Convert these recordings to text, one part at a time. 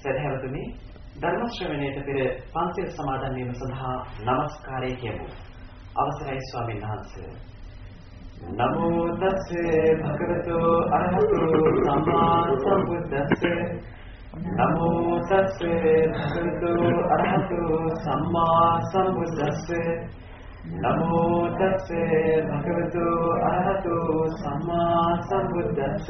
සදහැවතුනි ධර්ම ශ්‍රවණයට පෙර පන්සිල් සමාදන් වීම සඳහා নমස්කාරය කියමු. අවසරයි ස්වාමීන් වහන්සේ. නමෝ තස්ස භගවතු අරහතු සම්මා සම්බුද්දස්ස නමෝ තස්ස භගවතු අරහතු සම්මා සම්බුද්දස්ස නමෝ තස්ස භගවතු අරහතු සම්මා සම්බුද්දස්ස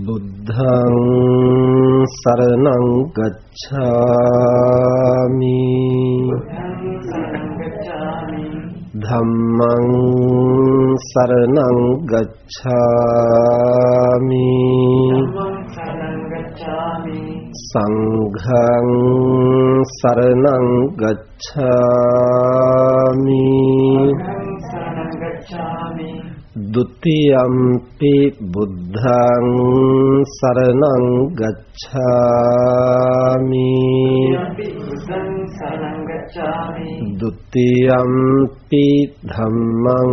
බුද්ධං සරණං ගච්ඡාමි ධම්මං සරණං ගච්ඡාමි සංඝං සරණං ගච්ඡාමි ဒ ුතියම්පි බුද්ධං සරණං ගච්ඡාමි ဒ ුතියම්පි ධම්මං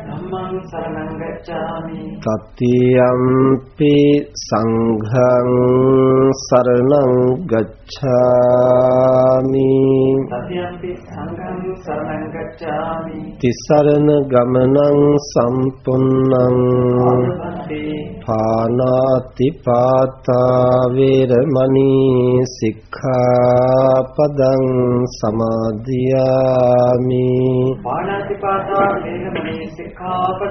සරණං ගච්ඡාමි තතියම්පි සංඝං සරණං ගච්ඡාමි තතියම්පි සංඝං සරණං ගච්ඡාමි තිසරණ ගමනං සම්පුන්නං ආරභන්තේ පානාති පාතා වේරමණී සික්ඛාපදං සමාදියාමි පාණාතිපාතා වේරමණී සික්ඛාපදං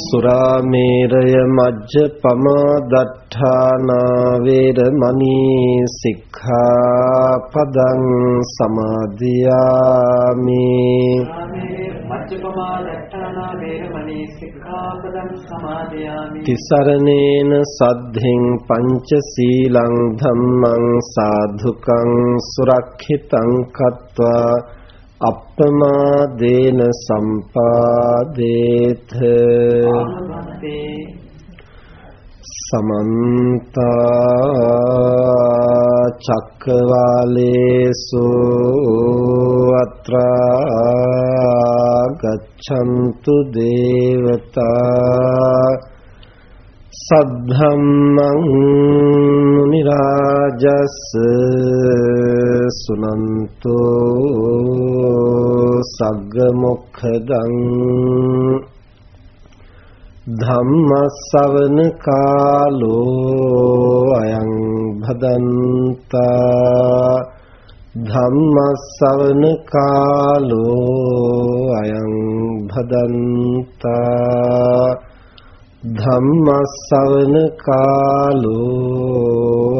සුරාමේරය මජ්ජපමා දට්ඨානා වේරමණී සික්ඛාපදං සමාදියාමි. කාමේ මච්චපමා දට්ඨානා වේරමණී සික්ඛාපදං සමාදියාමි. තිසරණේන සද්ධෙන් පංචශීලං ධම්මං සාධුකං සුරක්ෂිතං කତ୍වා අප්පමාදේන සම්පාදේත ආනන්දේ සමන්ත චක්කවාලේසු අත්‍රා ගච්ඡන්තු දේවතා සද්ධම්මං මුනි රාජස් සුනන්තෝ සග්ග මොක්ඛදං ධම්මස්සවන කාලෝ අයං භදන්තා ධම්මස්සවන කාලෝ අයං භදන්තා ධම්මස්සවන කාලෝ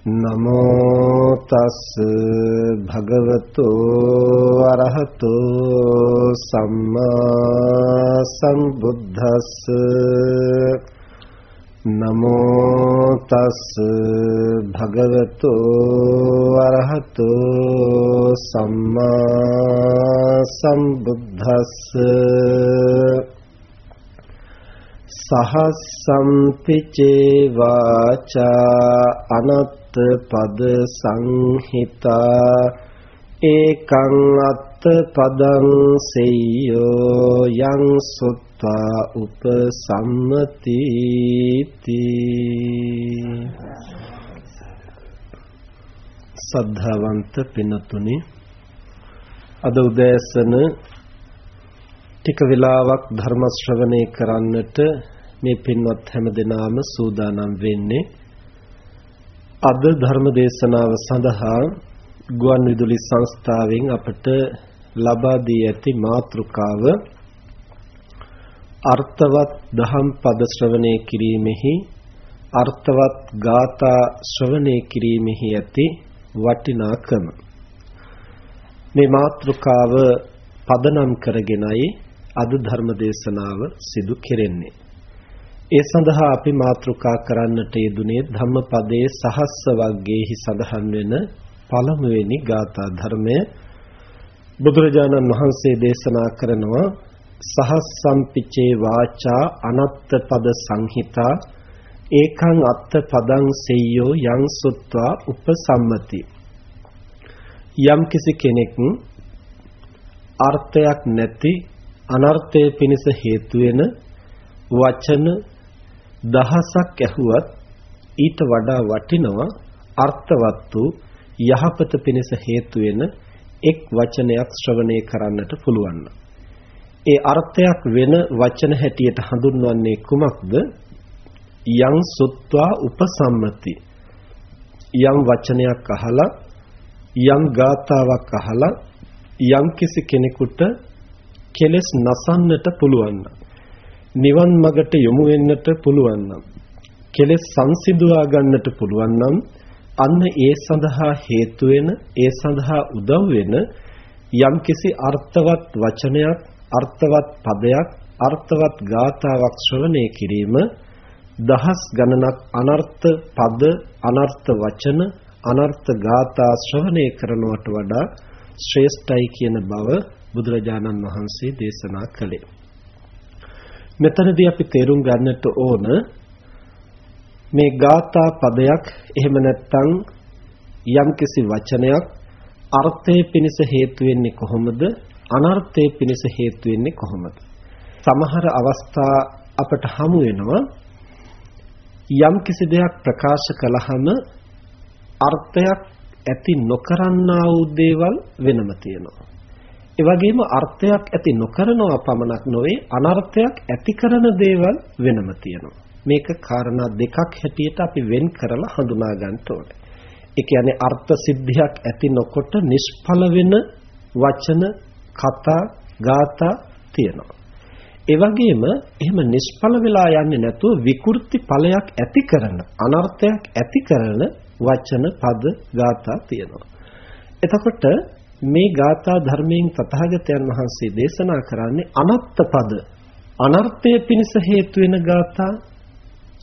නමෝ තස් භගවතු අරහතු සම්මා සම්බුද්දස්ස නමෝ තස් භගවතු අරහතෝ සම්මා සම්බුද්දස්ස සහස්සම්පි චේවාචා අනත්ත පද සංහිතා ඒකං අත්ත පදං සෙය්‍යෝ යං සුත් සත්තා උපසම්මති සද්ධාවන්ත පිනතුනි අද උදෑසන ටික වෙලාවක් ධර්ම ශ්‍රවණය කරන්නට මේ පින්වත් හැම දෙනාම සූදානම් වෙන්නේ අද ධර්ම දේශනාව සඳහා ගුවන් විදුලි සංස්ථාවෙන් අපට ලබා දී ඇති මාතෘකාව අර්ථවත් දහම් පද ශ්‍රවණය කිරීමෙහි අර්ථවත් ගාථා ශ්‍රවණය කිරීමෙහි ඇති වටිනාකම. මේ මාතෘකාව පදනම් කරගෙනයි අද ධර්ම දේශනාව සිදු කෙරෙන්නේ. ඒ සඳහා අපි මාතෘකා කරන්නට යෙදුනේ ධම්මපදයේ සහස්ස වර්ගයේහි සඳහන් වෙන පළමුවෙනි ගාථා ධර්මය. බුදුරජාණන් වහන්සේ දේශනා කරනවා සහස්සම්පිචේ වාචා අනත්ත පද සංහිතා ඒකං අත්ත පදං සෙය්‍යෝ යං සුත්වා උපසම්මති. යම් කිසි කෙනෙක් අර්ථයක් නැති අනර්ථය පිණිස හේතු වෙන වචන දහසක් ඇහුවත් ඊට වඩා වටිනවා අර්ථවත් වූ යහපත පිණිස හේතු වෙන එක් වචනයක් ශ්‍රවණය කරන්නට පුළුවන්. ඒ අර්ථයක් වෙන වචන හැටියට හඳුන්වන්නේ කුමක්ද? යං සුත්වා උපසම්මති. යම් වචනයක් අහලා යම් ගාතාවක් අහලා යම් කිසි කෙනෙකුට කෙලස් නසන්නට පුළුවන් නිවන් මගට යොමු වෙන්නට පුළුවන් නම් කෙලස් සංසිඳවා ගන්නට පුළුවන් නම් අන්න ඒ සඳහා හේතු වෙන ඒ සඳහා උදව් වෙන යම්කිසි අර්ථවත් වචනයක් අර්ථවත් පදයක් අර්ථවත් ගාතාවක් ශ්‍රවණය කිරීම දහස් ගණනක් අනර්ථ පද අනර්ථ වචන අනර්ථ ගාථා ශ්‍රවණය කරනවට වඩා ශ්‍රේෂ්ඨයි කියන බව බුදුරජාණන් වහන්සේ දේශනා කළේ. මෙතනදී අපි තේරුම් ගන්නට ඕන මේ ගාථා පදයක් එහෙම නැත්නම් යම්කිසි වචනයක් අර්ථය පිණිස හේතු වෙන්නේ කොහොමද අනර්ථය පිණිස හේතු වෙන්නේ කොහොමද? සමහර අවස්ථා අපට හමු වෙනවා යම් කිසි දෙයක් ප්‍රකාශ කළාම අර්ථයක් ඇති නොකරන්නා වූ දේවල් වෙනම තියෙනවා. ඒ වගේම අර්ථයක් ඇති නොකරනවා පමණක් නොවේ අනර්ථයක් ඇති කරන දේවල් වෙනම තියෙනවා. මේක කාරණා දෙකක් හැටියට අපි වෙන් කරලා හඳුනා ගන්න ඕනේ. ඒ කියන්නේ අර්ථ සිද්ධියක් ඇති නොකොට නිෂ්ඵල වෙන වචන කතා ගාථා තියෙනවා. ඒ වගේම එහෙම නිෂ්ඵල වෙලා යන්නේ නැතුව විකෘති ඵලයක් ඇති කරන අනර්ථයක් ඇති කරන වචන පද ගාථා තියෙනවා. එතකොට මේ ගාථා ධර්මයෙන් තථාගතයන් වහන්සේ දේශනා කරන්නේ අනත්ත පද අනර්ථය පිණිස හේතු වෙන ගාථා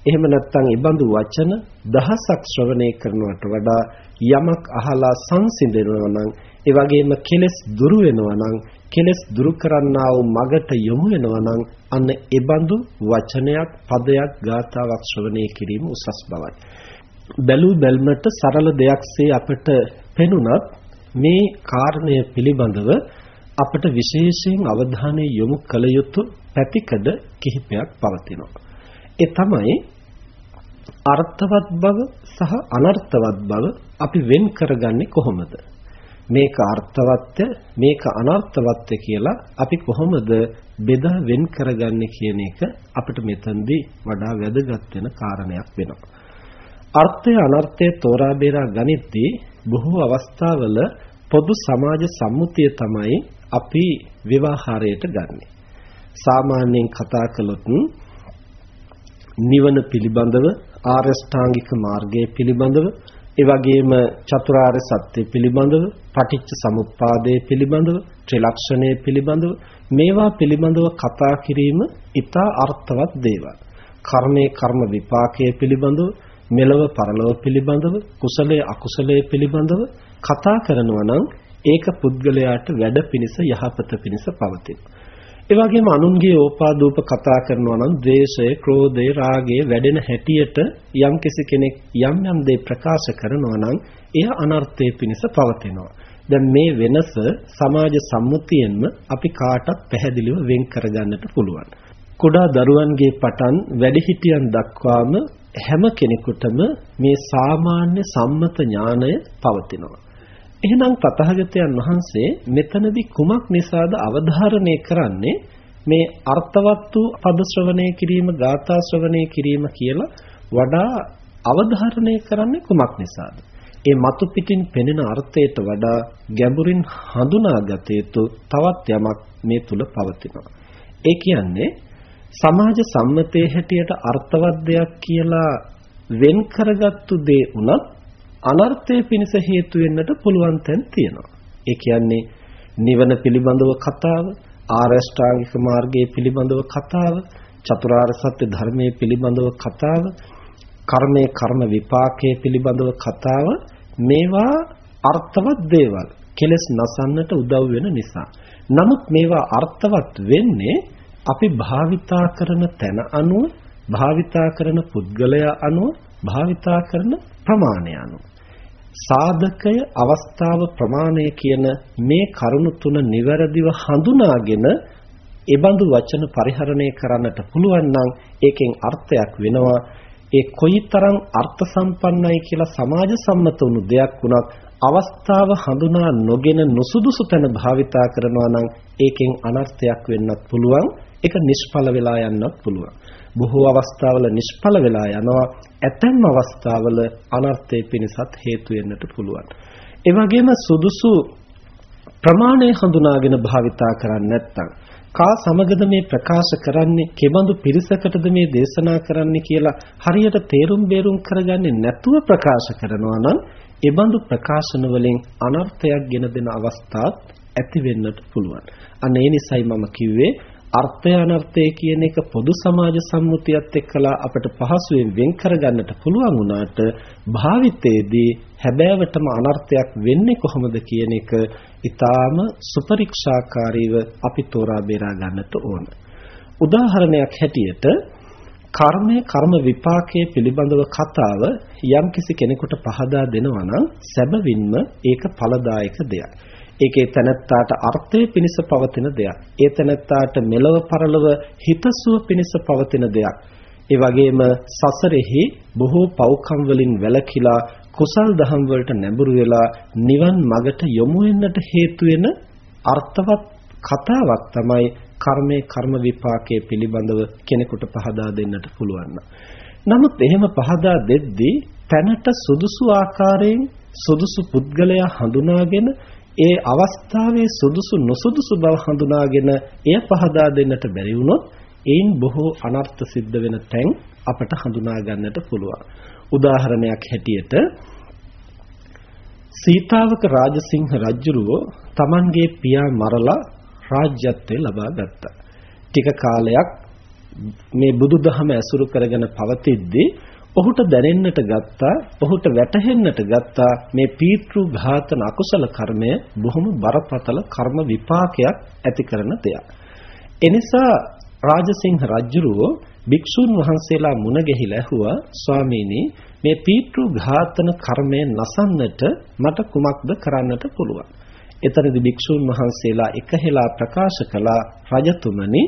එහෙම නැත්නම් ඉබඳු වචන දහසක් ශ්‍රවණය කරනවට වඩා යමක් අහලා සංසිඳෙනවා නම් ඒ වගේම කෙලෙස් දුරු වෙනවා නම් කෙලෙස් දුරු කරන්නා වූ මගට යොමු වෙනවා නම් අන්න ඒබඳු වචනයක් පදයක් ගාතාවක් ශ්‍රවණය කිරීම උසස් බවයි. බැලූ බැල්මට සරල දෙයක්සේ අපට පෙනුනත් මේ කාරණය පිළිබඳව අපට විශේෂයෙන් අවධානය යොමු කළ යුතු පැතිකඩ කිහිපයක් පවතිනවා. ඒ තමයි අර්ථවත් බව සහ අනර්ථවත් බව අපි වෙන් කරගන්නේ කොහොමද? මේක අර්ථවත්ය මේක අනර්ථවත්ය කියලා අපි කොහොමද බෙදා වෙන් කරගන්නේ කියන එක අපිට මෙතනදී වඩා වැදගත් වෙන කාරණයක් වෙනවා. අර්ථය අනර්ථය තෝරා බේරා ගනිද්දී බොහෝ අවස්ථාවල පොදු සමාජ සම්මුතිය තමයි අපි විවාහාරයට ගන්නෙ. සාමාන්‍යයෙන් කතා කළොත් නිවන පිළිබඳව ආරෂ්ඨාංගික මාර්ගය පිළිබඳව ඒ වගේම චතුරාර්ය සත්‍ය පිළිබඳව, පටිච්ච සමුප්පාදය පිළිබඳව, ත්‍රිලක්ෂණය පිළිබඳව මේවා පිළිබඳව කතා කිරීම ඉතා අර්ථවත් දේවල්. කර්මයේ කර්ම විපාකයේ පිළිබඳව මෙලව පරලොව පිළිබඳව කුසලයේ අකුසලයේ පිළිබඳව කතා කරනවා නම් ඒක පුද්ගලයාට වැඩ පිණිස යහපත පිණිස පවතින. ඒ වගේම අනුන්ගේ ඕපාදූප කතා කරනවා නම් ද්වේෂය, ක්‍රෝධය, රාගය වැඩෙන හැටියට යම් කෙනෙක් යම් යම් දේ ප්‍රකාශ කරනවා නම් එය අනර්ථයේ පිණිස පවතිනවා. දැන් මේ වෙනස සමාජ සම්මුතියෙන්ම අපි කාටත් පැහැදිලිව වෙන් කරගන්නට පුළුවන්. කුඩා දරුවන්ගේ පටන් වැඩිහිටියන් දක්වාම හැම කෙනෙකුටම මේ සාමාන්‍ය සම්මත ඥානය පවතිනවා. එහෙනම් තථාගතයන් වහන්සේ මෙතනදී කුමක් නිසාද අවධාරණය කරන්නේ මේ අර්ථවත් වූ පද ශ්‍රවණය කිරීම, ගාථා ශ්‍රවණය කිරීම කියලා වඩා අවධාරණය කරන්නේ කුමක් නිසාද? ඒ මතු පිටින් පෙනෙන අර්ථයට වඩා ගැඹුරින් හඳුනාගත යුතු තවත් යමක් මේ තුල පවතිනවා. ඒ කියන්නේ සමාජ සම්මතයේ හැටියට අර්ථවත් දෙයක් කියලා වෙන් කරගත්තු දේ උනත් අනර්ථය පිණිස හේතු වෙන්නට පුළුවන් තැන් තියෙනවා. ඒ කියන්නේ නිවන පිළිබඳව කතාව, ආරෂ්ඨාංගික මාර්ගයේ පිළිබඳව කතාව, චතුරාර්ය සත්‍ය ධර්මයේ පිළිබඳව කතාව, කර්මයේ කර්ම විපාකයේ පිළිබඳව කතාව මේවා අර්ථවත් දේවල්. කෙලස් නසන්නට උදව් වෙන නිසා. නමුත් මේවා අර්ථවත් වෙන්නේ අපි භාවිතා කරන තැන අනුව භාවිතා කරන පුද්ගලයා අනුව භාවිතා කරන ප්‍රමාණය අනුව. සාධකය අවස්ථාව ප්‍රමාණය කියන මේ කරුණු තුන નિවරදිව හඳුනාගෙන ඒබඳු වචන පරිහරණය කරන්නට පුළුවන් නම් ඒකෙන් අර්ථයක් වෙනවා. ඒ කොයිතරම් අර්ථ සම්පන්නයි කියලා සමාජ සම්මත වුණු දෙයක් වුණත් අවස්ථාව හඳුනා නොගෙන නුසුදුසු තැන භාවිතා කරනවා නම් ඒකෙන් අනර්ථයක් වෙන්නත් පුළුවන්. ඒක නිෂ්ඵල වෙලා යන්නත් පුළුවන්. බොහෝ අවස්ථාවල නිෂ්ඵල වෙලා යනවා ඇතැම් අවස්ථාවල අනර්ථයේ පිණිසත් හේතු වෙන්නට පුළුවන් ඒ වගේම සුදුසු ප්‍රමාණය හඳුනාගෙන භාවිතා කරන්නේ නැත්නම් කා සමගද මේ ප්‍රකාශ කරන්නේ කෙබඳු පිරිසකටද මේ දේශනා කරන්නේ කියලා හරියට තේරුම් බේරුම් කරගන්නේ නැතුව ප්‍රකාශ කරනවා නම් එබඳු ප්‍රකාශන වලින් අනර්ථයක් ගෙන දෙන අවස්ථාත් ඇති වෙන්නට පුළුවන්. අන්න ඒ නිසයි මම කිව්වේ අර්ථය අනර්ථය කියන එක පොදු සමාජ සම්මුතියත් එක්කලා අපිට පහසුවෙන් වෙන් කරගන්නට පුළුවන් වුණාට භාවිතයේදී හැබෑවටම අනර්ථයක් වෙන්නේ කොහොමද කියන එක ඊටාම සුපරික්ෂාකාරීව අපි තෝරා බේරා ගන්නට ඕන. උදාහරණයක් හැටියට කර්මය කර්ම විපාකයේ පිළිබඳව කතාව යම්කිසි කෙනෙකුට පහදා දෙනවා නම් සැබවින්ම ඒක ඵලදායක දෙයක්. ඒකේ තනත්තාට අර්ථය පිණිස පවතින දෙයක්. ඒ තනත්තාට මෙලව පරලව හිතසුව පිණිස පවතින දෙයක්. ඒ වගේම සසරෙහි බොහෝ පව්කම් වලින් වැළකීලා කුසල් දහම් වලට නැඹුරු වෙලා නිවන් මගට යොමු වෙන්නට හේතු වෙන අර්ථවත් කතාවක් තමයි කර්මයේ කර්ම විපාකයේ පිළිබඳව කෙනෙකුට පහදා දෙන්නට පුළුවන්. නමුත් එහෙම පහදා දෙද්දී තැනට සුදුසු ආකාරයෙන් සුදුසු පුද්ගලයා හඳුනාගෙන ඒ අවස්ථාවේ සුදුසු නොසුදුසු බව හඳුනාගෙන එය පහදා දෙන්නට බැරි වුණොත් ඒන් බොහෝ අනර්ථ සිද්ධ වෙන තැන් අපට හඳුනා ගන්නට පුළුවන්. උදාහරණයක් හැටියට සීතාවක රාජසිංහ රජුරුව තමන්ගේ පියා මරලා රාජ්‍යත්වය ලබා ගත්තා. ටික කාලයක් මේ බුදුදහම ඇසුරු කරගෙන පවතිද්දී ඔහුට දැනෙන්නට ගත්තා ඔහුට වැටහෙන්නට ගත්තා මේ පීතෘ ඝාතන අකුසල කර්මය බොහොම බරපතල කර්ම විපාකයක් ඇති කරන දෙයක්. එනිසා රාජසිංහ රජුරෝ භික්ෂුන් වහන්සේලා මුණ ගැහිලා ඇහුවා ස්වාමීනි මේ පීතෘ ඝාතන කර්මය නසන්නට මට කුමක්ද කරන්නට පුළුවන්. එතරම්දි භික්ෂුන් වහන්සේලා එකහෙලා ප්‍රකාශ කළා රජතුමනි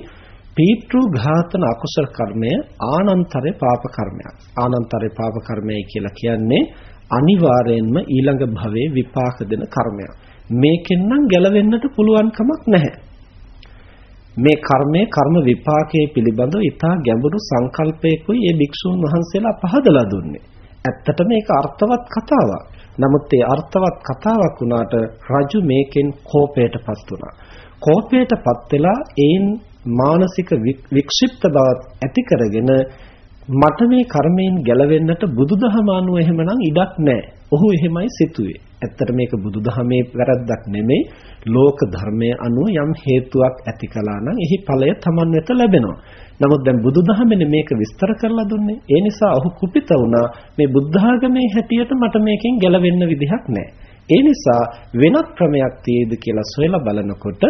පීතෘ ඝාතන අකුසල කර්මය ආනන්තරේ පාප කර්මයක්. ආනන්තරේ පාප කර්මය කියලා කියන්නේ අනිවාර්යෙන්ම ඊළඟ භවයේ විපාක දෙන කර්මයක්. මේකෙන් නම් ගැලවෙන්නට පුළුවන් කමක් නැහැ. මේ කර්මයේ කර්ම විපාකයේ පිළිබඳව ඊටා ගැඹුරු සංකල්පයකුයි මේ භික්ෂුන් වහන්සේලා පහදලා දුන්නේ. ඇත්තට මේක අර්ථවත් කතාවක්. නමුත් ඒ අර්ථවත් කතාවක් වුණාට රජු මේකෙන් කෝපයටපත් වුණා. කෝපයටපත් වෙලා ඒන් මානසික වික්ෂිප්ත බවත් ඇති කරගෙන මට මේ කර්මයෙන් ගැලවෙන්නට බුදුදහම අනුව එහෙමනම් ඉඩක් නැහැ. ඔහු එහෙමයි සිතුවේ. ඇත්තට මේක බුදුදහමේ වැරද්දක් නෙමෙයි ලෝක ධර්මයේ අනුව යම් හේතුවක් ඇති කළා නම් එහි ඵලය Taman වෙත ලැබෙනවා. නමුත් දැන් බුදුදහමනේ මේක විස්තර කරලා දුන්නේ. ඒ නිසා ඔහු කුපිත වුණා මේ බුද්ධාගමේ හැටියට මට මේකෙන් ගැලවෙන්න විදිහක් නැහැ. ඒ නිසා වෙනත් ක්‍රමයක් තියෙද කියලා සොයලා බලනකොට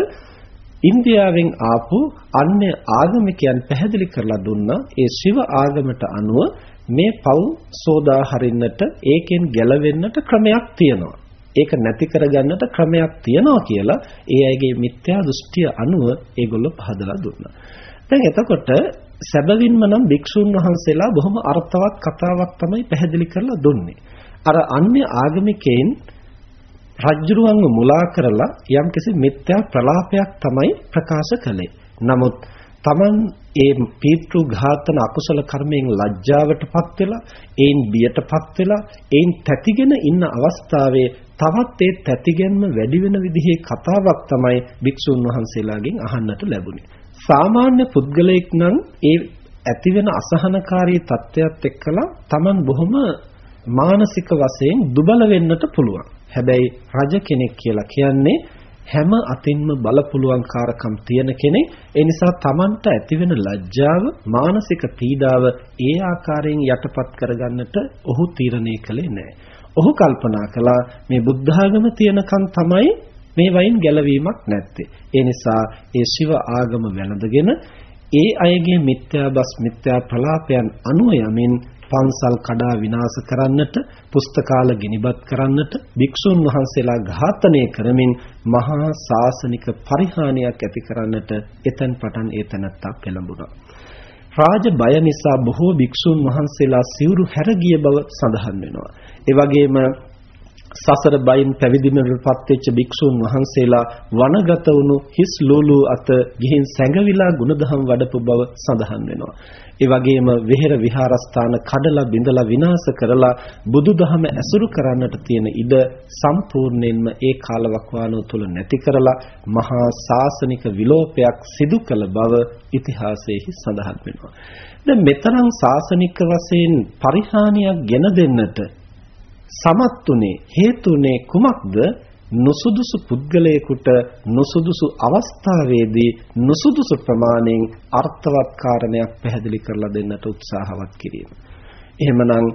ඉන්දියාවෙන් ආපු අන්‍ය ආගමිකයන් පැහැදිලි කරලා දුන්නා ඒ ශිව ආගමට අනුව මේ පව් සෝදා හරින්නට ඒකෙන් ගැලවෙන්නට ක්‍රමයක් තියෙනවා. ඒක නැති කරගන්නට ක්‍රමයක් තියෙනවා කියලා ඒ අයගේ මිත්‍යා දෘෂ්ටිය අනුව ඒගොල්ලෝ පහදලා දුන්නා. දැන් එතකොට සැබවින්ම නම් භික්ෂුන් වහන්සේලා බොහොම අර්ථවත් කතාවක් තමයි පැහැදිලි කරලා දුන්නේ. අර අන්‍ය ආගමිකයන් රජ්ජුරුවන්ව මුලා කරලා යම්කිසි මිත්‍යා ප්‍රලාපයක් තමයි ප්‍රකාශ කළේ. නමුත් Taman ඒ පීතෘ ඝාතන අකුසල කර්මයෙන් ලැජ්ජාවටපත් වෙලා, ඒන් බියටපත් වෙලා, ඒන් තැතිගෙන ඉන්න අවස්ථාවේ තවත් ඒ තැතිගැන්ම වැඩි වෙන විදිහේ කතාවක් තමයි භික්ෂුන් වහන්සේලාගෙන් අහන්නට ලැබුණේ. සාමාන්‍ය පුද්ගලයෙක් නම් ඒ ඇති වෙන අසහනකාරී තත්ත්වයක් එක්කලා Taman බොහොම මානසික වශයෙන් දුබල වෙන්නට පුළුවන්. හැබැයි රජ කෙනෙක් කියලා කියන්නේ හැම අතින්ම බලපුලුවන්කාරකම් තියෙන කෙනෙක් ඒ නිසා Tamanට ඇතිවෙන ලැජ්ජාව මානසික පීඩාව ඒ ආකාරයෙන් යටපත් කරගන්නට ඔහු තීරණය කළේ නැහැ. ඔහු කල්පනා කළා මේ බුද්ධාගම තියනකන් තමයි මේ වයින් ගැලවීමක් නැත්තේ. ඒ නිසා ඒ ශිව ආගම වැළඳගෙන ඒ අයගේ මිත්‍යාබස් මිත්‍යා ප්‍රලාපයන් අනුව යමින් පන්සල් කඩා විනාශ කරන්නට, පුස්තකාල ගිනිබත් කරන්නට, භික්ෂුන් වහන්සේලා ඝාතනය කරමින් මහා සාසනික පරිහානියක් ඇති කරන්නට එතෙන් පටන් ඒ තැනත්තා පෙළඹුණා. රාජ බය නිසා බොහෝ භික්ෂුන් වහන්සේලා සිවුරු හැර ගිය බව සඳහන් වෙනවා. ඒ වගේම සසර බයින් පැවිදිමකටපත් වෙච්ච භික්ෂුන් වහන්සේලා වනගත වුණු හිස් ලූලු අත ගිහින් සැඟවිලා ගුණධම් වඩපු බව සඳහන් වෙනවා. ඒ වගේම විහෙර විහාරස්ථාන කඩලා බිඳලා විනාශ කරලා බුදුදහම ඇසුරු කරන්නට තියෙන ඉඩ සම්පූර්ණයෙන්ම ඒ කාලවකවානුව තුල නැති කරලා මහා සාසනික විලෝපයක් සිදු කළ බව ඉතිහාසයේ සඳහන් වෙනවා. දැන් මෙතරම් සාසනික වශයෙන් පරිහානියක් ගෙන දෙන්නට සමත්ුනේ හේතුනේ කුමක්ද නුසුදුසු පුද්ගලයෙකුට නුසුදුසු අවස්ථාවේදී නුසුදුසු ප්‍රමාණයෙන් අර්ථවත් කාරණයක් පැහැදිලි කරලා දෙන්නට උත්සාහවත් කිරීම. එහෙමනම්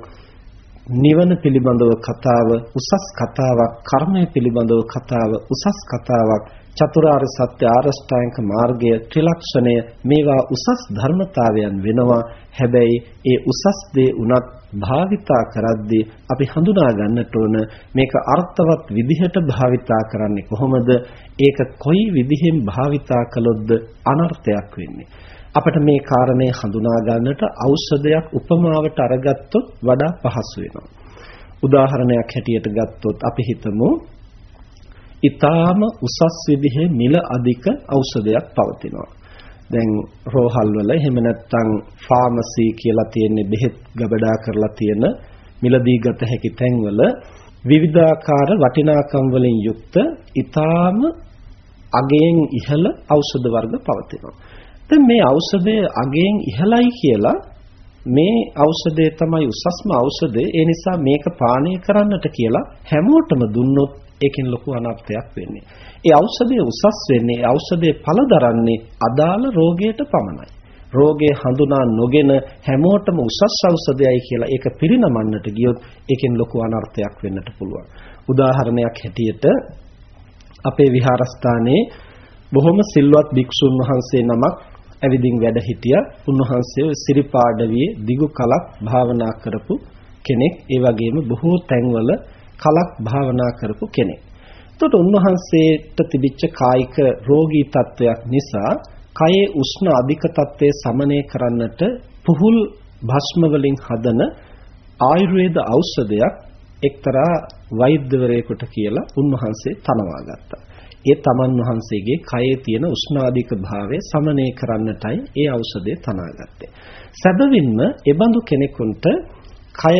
නිවන පිළිබඳව කතාව උසස් කතාවක්, කර්මය පිළිබඳව කතාව උසස් කතාවක්, චතුරාර්ය සත්‍ය ආරෂ්ඨායක මාර්ගය ත්‍රිලක්ෂණය මේවා උසස් ධර්මතාවයන් වෙනවා. හැබැයි ඒ උසස් දේ උනත් භාවිතා කරද්දී අපි හඳුනා ගන්නට ඕන මේක අර්ථවත් විදිහට භාවිතා කරන්නේ කොහොමද? ඒක කොයි විදිහෙන් භාවිතා කළොත්ද අනර්ථයක් වෙන්නේ? අපිට මේ කාරණේ හඳුනා ගන්නට ඖෂධයක් උපමාවට අරගත්තොත් වඩා පහසු වෙනවා. උදාහරණයක් හැටියට ගත්තොත් අපි හිතමු ඊටාම උසස් විදිහේ මිල අධික ඖෂධයක් පවතිනවා. දැන් රෝහල් වල එහෙම නැත්නම් ෆාමසි කියලා තියෙන බෙහෙත් ගබඩා කරලා තියෙන මිලදී ගත හැකි තැන්වල විවිධාකාර වටිනාකම් වලින් යුක්ත ඊටාම අගයෙන් ඉහළ ඖෂධ වර්ග පවතිනවා. දැන් මේ ඖෂධය අගයෙන් ඉහළයි කියලා මේ ඖෂධය තමයි උසස්ම ඖෂධය. ඒ නිසා මේක පානය කරන්නට කියලා හැමෝටම දුන්නොත් ඒකෙන් ලොකු අනර්ථයක් වෙන්නේ. ඒ ඖෂධය උසස් වෙන්නේ ඒ ඖෂධයේ ඵල දරන්නේ අදාළ රෝගයට පමණයි. රෝගේ හඳුනා නොගෙන හැමෝටම උසස් ඖෂධයයි කියලා ඒක පිරිනමන්නට ගියොත් ඒකෙන් ලොකු අනර්ථයක් වෙන්නට පුළුවන්. උදාහරණයක් හැටියට අපේ විහාරස්ථානයේ බොහොම සිල්වත් භික්ෂුන් වහන්සේ නමක් ඇවිදින් වැඩ හිටියා. උන්වහන්සේ සිරිපාඩවියේ දිගු කලක් භාවනා කරපු කෙනෙක්. ඒ වගේම බොහෝ තැන්වල කලක් භාවනා කරපු කෙනෙක්. එතකොට උන්වහන්සේට තිබිච්ච කායික රෝගී තත්වයක් නිසා කයේ උෂ්ණ අධික තත්ත්වය සමනය කරන්නට පුහුල් භස්ම වලින් හදන ආයුර්වේද ඖෂධයක් එක්තරා වෛද්‍යවරයෙකුට කියලා උන්වහන්සේ තනවා ගත්තා. ඒ තමන් වහන්සේගේ කයේ තියෙන උෂ්ණාධික භාවය සමනය කරන්නටයි ඒ ඖෂධය තනාගත්තේ. සැබවින්ම එබඳු කෙනෙකුට කය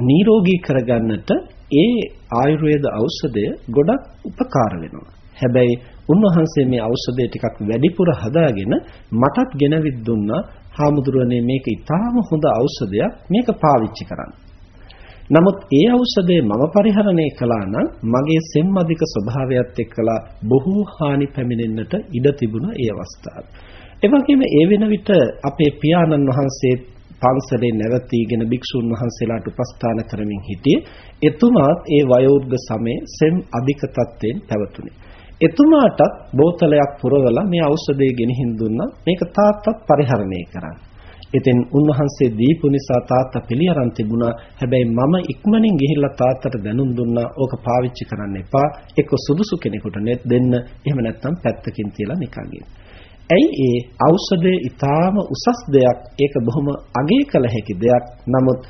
නිරෝගී කරගන්නට ඒ ආයුර්වේද ඖෂධය ගොඩක් උපකාර වෙනවා. හැබැයි උන්වහන්සේ මේ ඖෂධය ටිකක් වැඩිපුර හදාගෙන මටත් ගෙනවිත් දුන්නා. හාමුදුරනේ මේක ඊටාම හොඳ ඖෂධයක් මේක පාවිච්චි කරන්න. නමුත් ඒ ඖෂධය මම පරිහරණය කළා නම් මගේ සෙම් අධික ස්වභාවයත් එක්කලා බොහෝ හානි පැමිණෙන්නට ඉඩ තිබුණා ඒ අවස්ථාවේ. ඒ වගේම ඒ වෙන විට අපේ පියාණන් වහන්සේ පන්සලේ නැවතීගෙන භික්ෂුන් වහන්සේලාට උපස්ථාන කරමින් සිටියේ එතුමාත් ඒ වයෝවෘද්ධ සමයේ සෙම් අධික තත්ත්වයෙන් පැවතුනේ. එතුමාටත් බෝතලයක් පුරවලා මේ ඖෂධය ගෙනihin දුන්නා මේක තාත්තත් පරිහරණය කරන්න. ඉතින් උන්වහන්සේ දීපු නිසා තාත්තා පිළිඅරන් තිබුණා. හැබැයි මම ඉක්මනින් ගිහිල්ලා තාත්තට දැනුම් දුන්නා. ඕක පාවිච්චි කරන්න එපා. එක්ක සුදුසු කෙනෙකුට දෙන්න. එහෙම නැත්නම් පැත්තකින් තියලා නිකන් ඇයි ඒ ඖෂධය ඊටාම උසස් දෙයක්. ඒක බොහොම අගය කළ හැකි දෙයක්. නමුත්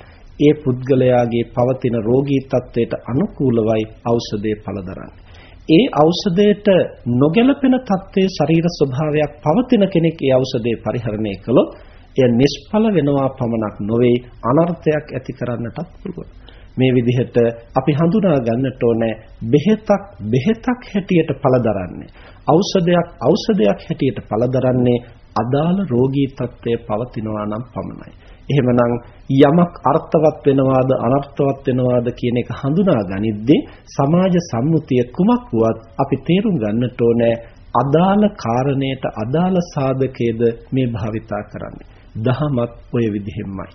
ඒ පුද්ගලයාගේ පවතින රෝගී තත්ත්වයට අනුකූලවයි ඖෂධය පළදරන්නේ. ඒ ඖෂධයට නොගැලපෙන තත්ත්වයේ ශරීර ස්වභාවයක් පවතින කෙනෙක් ඒ ඖෂධය පරිහරණය කළොත් එය නිෂ්ඵල වෙනවා පමණක් නොවේ අනර්ථයක් ඇති කරන්නටත් පුළුවන්. මේ විදිහට අපි හඳුනා ගන්නට ඕනේ බෙහෙතක් බෙහෙතක් හැටියට පළදරන්නේ. ඖෂධයක් ඖෂධයක් හැටියට පළදරන්නේ අදාළ රෝගී තත්ත්වය පවතිනවා නම් පමණයි. එහෙමනම් යමක් අර්ථවත් වෙනවාද අනර්ථවත් වෙනවාද කියන එක හඳුනා ගනිද්දී සමාජ සම්මුතිය කුමක් වුවත් අපි තේරුම් ගන්නට ඕනේ අදාළ කාරණයට අදාළ සාධකයේද මේ භාවිතා කරන්නේ. දහමත් ඔය විදිහෙමයි.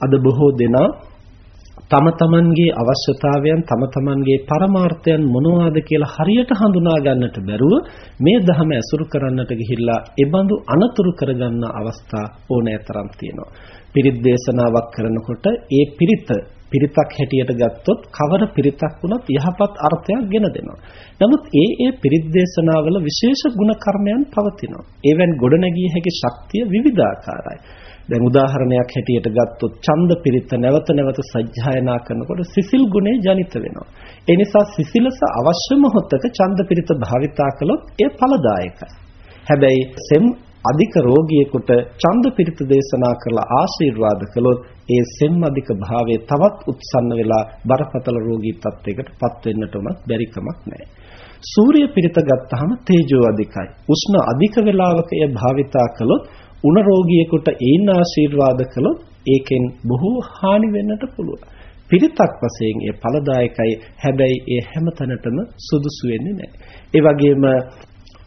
අද බොහෝ දෙනා තම තමන්ගේ අවශ්‍යතාවයන් තම තමන්ගේ පරමාර්ථයන් මොනවාද කියලා හරියට හඳුනා ගන්නට බැරුව මේ ධහම ඇසුරු කරන්නට ගිහිල්ලා ඒ බඳු අනතුරු කරගන්න අවස්ථා ඕනෑතරම් තියෙනවා. පිරිත් දේශනාවක් කරනකොට ඒ පිරිත පිරිතක් හැටියට ගත්තොත් කවර පිරිතක් වුණත් යහපත් අර්ථයක් ගෙන දෙනවා. නමුත් ඒ ඒ පිරිත් දේශනාවල විශේෂ ගුණ කර්මයන් පවතිනවා. ඒවෙන් ගොඩනැගිය හැකි ශක්තිය විවිධාකාරයි. දැන් උදාහරණයක් හැටියට ගත්තොත් ඡන්ද පිරිත නැවත නැවත සජ්ජායනා කරනකොට සිසිල් ගුණේ ජනිත වෙනවා. ඒ නිසා සිසිලස අවශ්‍ය මොහොතක ඡන්ද පිරිත භාවිතා කළොත් එය ඵලදායකයි. හැබැයි සෙම් අධික රෝගියෙකුට ඡන්ද පිරිත දේශනා කරලා ආශිර්වාද කළොත් ඒ සෙම් අධික භාවය තවත් උත්සන්න වෙලා බරපතල රෝගී තත්යකට පත් වෙන්නට උනත් බැරි කමක් නැහැ. සූර්ය පිරිත ගත්තාම තේජෝ අධිකයි. උෂ්ණ අධික වේලාවක එය භාවිතා කළොත් උණ රෝගියෙකුට ඒන් ආශිර්වාද කළොත් ඒකෙන් බොහෝ හානි වෙන්නට පුළුවන්. පිරිතක් වශයෙන් ඒ ඵලදායකයි හැබැයි ඒ හැමතැනටම සුදුසු වෙන්නේ නැහැ. ඒ වගේම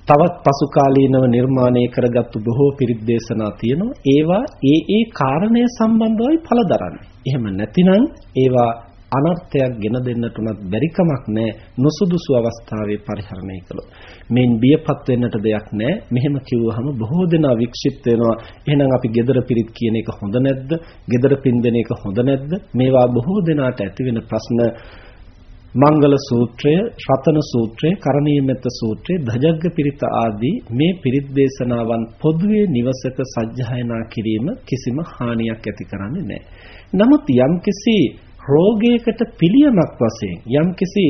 තවත් පසු කාලීනව නිර්මාණය කරගත්තු බොහෝ පිරිත් දේශනා තියෙනවා. ඒවා ඒ ඒ කාරණය සම්බන්ධවයි ඵලදරන්නේ. එහෙම නැතිනම් ඒවා අනර්ථයක් ගෙන දෙන්නට උනත් බැරි කමක් නැහැ නොසුදුසු අවස්ථාවේ පරිහරණය කළොත්. මේන් බියපත් වෙන්නට දෙයක් නැහැ මෙහෙම කිව්වහම බොහෝ දෙනා වික්ෂිප්ත වෙනවා. එහෙනම් අපි gedara pirit කියන එක හොඳ නැද්ද? gedara පින්දෙන එක හොඳ නැද්ද? මේවා බොහෝ දෙනාට ඇති වෙන ප්‍රශ්න. මංගල සූත්‍රය, රතන සූත්‍රය, කරණීයමෙත්ත සූත්‍රය, ධජග්ග පිරිත ආදී මේ පිරිත් දේශනාවන් පොදුවේ නිවසක සජ්ජායනා කිරීම කිසිම හානියක් ඇති කරන්නේ නැහැ. නමුත් යම්කිසි රෝගයකට පිළියමක් වශයෙන් යම්කිසි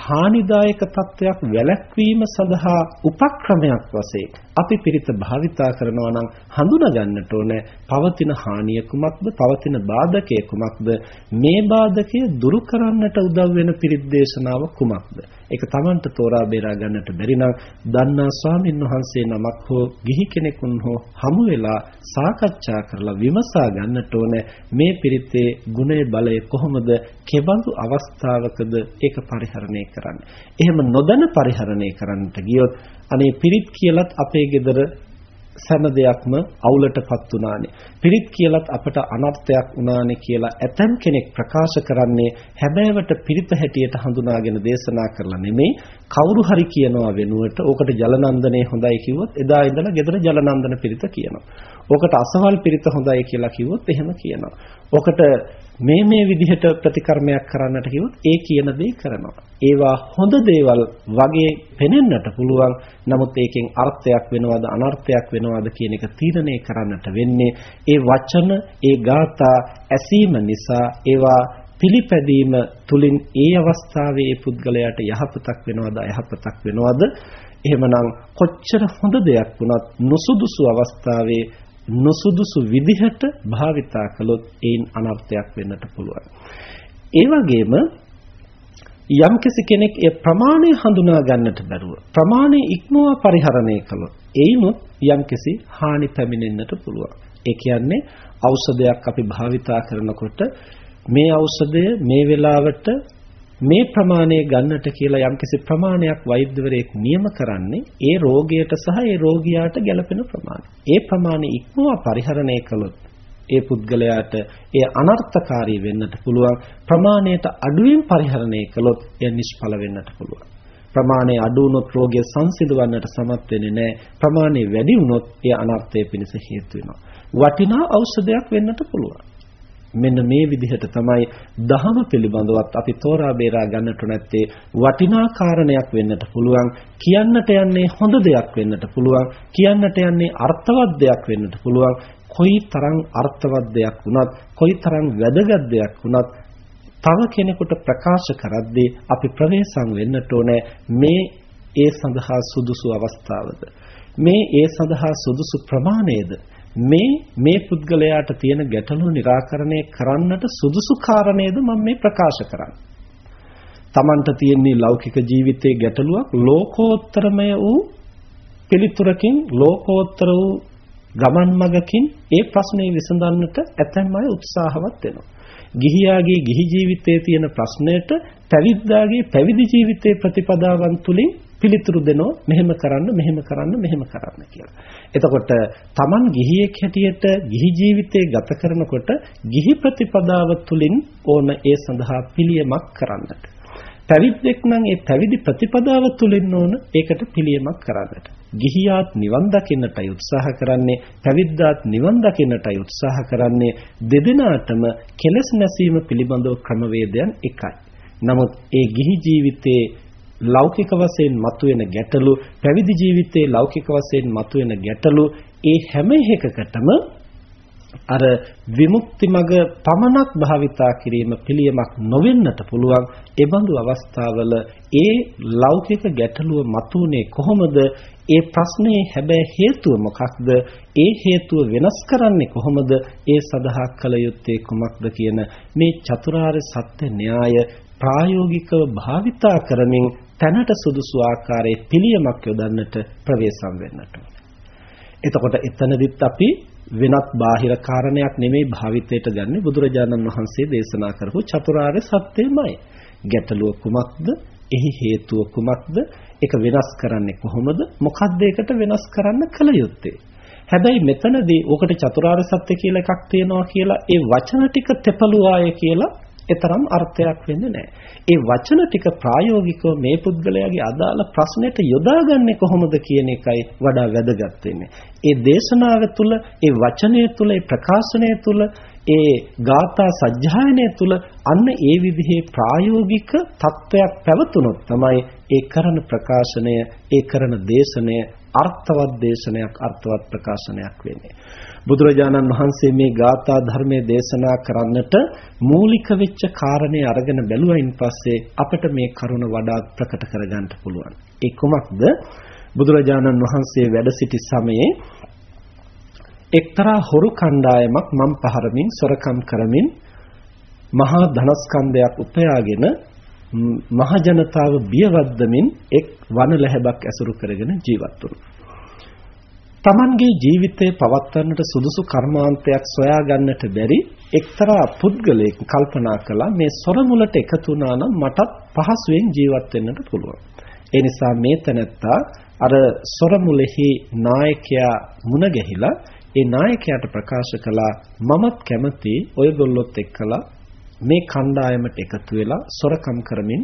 හානිදායක තත්වයක් වැළැක්වීම සඳහා උපක්‍රමයක් වශයෙන් අපි පිරිත භාවිතා කරනවා නම් හඳුනා ගන්නට ඕනේ පවතින හානිය කුමක්ද පවතින බාධකය කුමක්ද මේ බාධකය දුරු කරන්නට උදව් වෙන පිරිත් දේශනාව කුමක්ද? ඒක Tamanට තෝරා බේරා ගන්නට බැරි නම් දන්නා ස්වාමින් වහන්සේ නමක් හෝ ගිහි කෙනෙකුන් හෝ හමු වෙලා සාකච්ඡා කරලා විමසා ගන්නට ඕනේ. මේ පිරිතේ ගුණය බලය කොහොමද? කෙබඳු අවස්ථාවකද? ඒක පරිහරණය කරන්නේ. එහෙම නොදැන පරිහරණය කරන්නට ගියොත් අනේ පිරිත් කියලත් අපේ ගෙදර සෑම දෙයක්ම අවුලටපත් උනානේ. පිරිත් කියලත් අපට අනර්ථයක් උනානේ කියලා ඇතම් කෙනෙක් ප්‍රකාශ කරන්නේ හැබෑවට පිරිත හැටියට හඳුනාගෙන දේශනා කරලා නෙමෙයි කවුරු හරි කියනවා වෙනුවට ඕකට ජලනන්දනේ හොඳයි කිව්වොත් එදා ඉඳලා ගෙදර ජලනන්දන පිරිත කියනවා. ඕකට අසවල් පිරිත හොඳයි කියලා කිව්වොත් එහෙම කියනවා. ඕකට මේ මේ විදිහට ප්‍රතිකර්මයක් කරන්නට කිව්වොත් ඒ කියන දේ කරනවා. ඒවා හොඳ දේවල් වගේ පෙනෙන්නට පුළුවන්. නමුත් ඒකෙන් අර්ථයක් වෙනවද අනර්ථයක් වෙනවද කියන එක තීරණය කරන්නට වෙන්නේ ඒ වචන, ඒ ગાථා ඇසීම නිසා ඒවා පිළිපැදීම තුලින් ඒ අවස්ථාවේ ඒ පුද්ගලයාට යහපතක් වෙනවද අයහපතක් වෙනවද එහෙමනම් කොච්චර හොඳ දෙයක් වුණත් නුසුදුසු අවස්ථාවේ නොසුදුසු විදිහට භාවිතා කළොත් ඒන් අනර්ථයක් වෙන්නට පුළුවන්. ඒ වගේම යම්කිසි කෙනෙක් ඒ ප්‍රමාණය හඳුනා ගන්නට බැරුව ප්‍රමාණය ඉක්මවා පරිහරණය කළොත් ඒිනුත් යම්කිසි හානි පැමිණෙන්නට පුළුවන්. ඒ කියන්නේ ඖෂධයක් අපි භාවිතා කරනකොට මේ ඖෂධය මේ වෙලාවට මේ ප්‍රමාණය ගන්නට කියලා යම්කිසි ප්‍රමාණයක් වෛද්‍යවරයෙක් නියම කරන්නේ ඒ රෝගයට සහ ඒ රෝගියාට ගැළපෙන ප්‍රමාණය. ඒ ප්‍රමාණය ඉක්මවා පරිහරණය කළොත් ඒ පුද්ගලයාට ඒ අනර්ථකාරී වෙන්නට පුළුවන් ප්‍රමාණයට අඩුවෙන් පරිහරණය කළොත් එය නිෂ්ඵල වෙන්නට පුළුවන්. ප්‍රමාණය අඩු වුණොත් රෝගය සංසිඳවන්නට සමත් වෙන්නේ නැහැ. ප්‍රමාණය වැඩි වුණොත් ඒ අනර්ථය පිණිස හේතු වෙනවා. වටිනා ඖෂධයක් වෙන්නට පුළුවන්. මෙන්න මේ විදිහට තමයි දහම පිළිබඳවත් අපි තෝරා බේරා ගන්නට නැත්තේ වටිනා කාරණයක් වෙන්නට පුළුවන් කියන්නට යන්නේ හොඳ දෙයක් වෙන්නට පුළුවන් කියන්නට යන්නේ අර්ථවත් දෙයක් වෙන්නට පුළුවන්. කොයිතරම් අර්ථවත් දෙයක් වුණත් කොයිතරම් වැදගත් දෙයක් වුණත් තව කෙනෙකුට ප්‍රකාශ කරද්දී අපි ප්‍රවේශම් වෙන්නට ඕනේ මේ ඒ සඳහා සුදුසු අවස්ථාවද? මේ ඒ සඳහා සුදුසු ප්‍රමාණයද? මේ මේ පුද්ගලයාට තියෙන ගැටලු निराකරණය කරන්නට සුදුසු කාරණේද මම මේ ප්‍රකාශ කරන්නේ. Tamanට තියෙන ලෞකික ජීවිතයේ ගැටලුවක් ලෝකෝත්තරමය වූ පිළිතුරකින් ලෝකෝත්තර වූ ගමන් මගකින් ඒ ප්‍රශ්නේ විසඳන්නට ඇතැම් අය උත්සාහවත් වෙනවා. ගිහියාගේ ගිහි ජීවිතයේ තියෙන ප්‍රශ්නයට පැවිද්දාගේ පැවිදි ජීවිතයේ ප්‍රතිපදාවන් තුලින් පිළිතුරු දෙනෝ මෙහෙම කරන්න මෙහෙම කරන්න මෙහෙම කරන්න කියලා. එතකොට Taman ගිහියෙක් හැටියට ගිහි ජීවිතේ ගත කරනකොට ගිහි ප්‍රතිපදාව තුලින් ඕන ඒ සඳහා පිළියමක් කරන්නට. පැවිද්දෙක් නම් ඒ පැවිදි ප්‍රතිපදාව තුලින් ඕන ඒකට පිළියමක් කරන්නට. ගිහියාත් නිවන් දකින්නටයි උත්සාහ කරන්නේ පැවිද්දාත් නිවන් දකින්නටයි උත්සාහ කරන්නේ දෙදෙනාටම කෙලස් නැසීම පිළිබඳව ක්‍රමවේදයන් එකයි. නමුත් ඒ ගිහි ජීවිතයේ ලෞකික වශයෙන් මතුවෙන ගැටලු පැවිදි ජීවිතයේ ලෞකික වශයෙන් මතුවෙන ගැටලු ඒ හැම එකකටම අර විමුක්ති මග පමණක් භාවිතා කිරීම පිළියමක් නොවෙන්නට පුළුවන්. ඒ බඳු අවස්ථාවල ඒ ලෞකික ගැටලුව මතුනේ කොහොමද? ඒ ප්‍රශ්නේ හැබැයි හේතුව මොකක්ද? ඒ හේතුව වෙනස් කරන්නේ කොහොමද? ඒ සඳහා කළ යුත්තේ කුමක්ද කියන මේ චතුරාර්ය සත්‍ය න්‍යාය ප්‍රායෝගිකව භාවිතා කරමින් තැනට සුදුසු ආකාරයේ පිළියමක් යොදන්නට ප්‍රවේශම් වෙන්නට එතකොට එතනදිත් අපි වෙනත් බාහිර කාරණයක් නෙමෙයි භාවිතයට ගන්න බුදුරජාණන් වහන්සේ දේශනා කරපු චතුරාර්ය සත්‍යමයි. ගැටලුව කුමක්ද? එහි හේතුව කුමක්ද? ඒක වෙනස් කරන්නේ කොහොමද? මොකක්ද ඒකට වෙනස් කරන්න කල යුත්තේ? හැබැයි මෙතනදී ඔකට චතුරාර්ය සත්‍ය කියලා එකක් තියෙනවා කියලා ඒ වචන ටික තෙපළුවාය කියලා ඒතරම් අර්ථයක් වෙන්නේ නැහැ. ඒ වචන ටික ප්‍රායෝගිකව මේ පුද්ගලයාගේ අදාළ ප්‍රශ්නෙට යොදාගන්නේ කොහොමද කියන එකයි වඩා වැදගත් වෙන්නේ. ඒ දේශනාව තුළ, ඒ වචනය තුළ, ඒ ප්‍රකාශනය තුළ, ඒ ගාථා සජ්ජායනය තුළ අන්න ඒ විදිහේ ප්‍රායෝගික தත්වයක් පැවතුනොත් තමයි ඒ කරන ප්‍රකාශනය, ඒ කරන දේශනය අර්ථවත් දේශනයක්, අර්ථවත් ප්‍රකාශනයක් වෙන්නේ. බුදුරජාණන් වහන්සේ මේ ගාථා ධර්මයේ දේශනා කරන්නට මූලික වෙච්ච කාරණේ අරගෙන බැලුවයින් පස්සේ අපිට මේ කරුණ වඩා ප්‍රකට කරගන්න පුළුවන්. ඒ කොමක්ද? බුදුරජාණන් වහන්සේ වැඩ සිටි සමයේ එක්තරා හොරු කණ්ඩායමක් මම් පහරමින් සොරකම් කරමින් මහා ධනස්කන්ධයක් උපයාගෙන මහ ජනතාව බියවද්දමින් එක් වන ලැබක් ඇසුරු කරගෙන ජීවත් වුණා. Tamanගේ ජීවිතය පවත්වන්නට සුදුසු කර්මාන්තයක් සොයා ගන්නට බැරි එක්තරා පුද්ගලයෙක් කල්පනා කළා මේ සොර මුලට එකතු වුණා නම් මටත් පහසුවෙන් ජීවත් වෙන්නට පුළුවන්. ඒ නිසා මේ තැනැත්තා අර සොර මුලෙහි නායකයා මුණ ගැහිලා ඒ නායකයාට ප්‍රකාශ කළා මමත් කැමති ඔයගොල්ලොත් එක්කලා මේ කණ්ඩායමට එකතු වෙලා සොරකම් කරමින්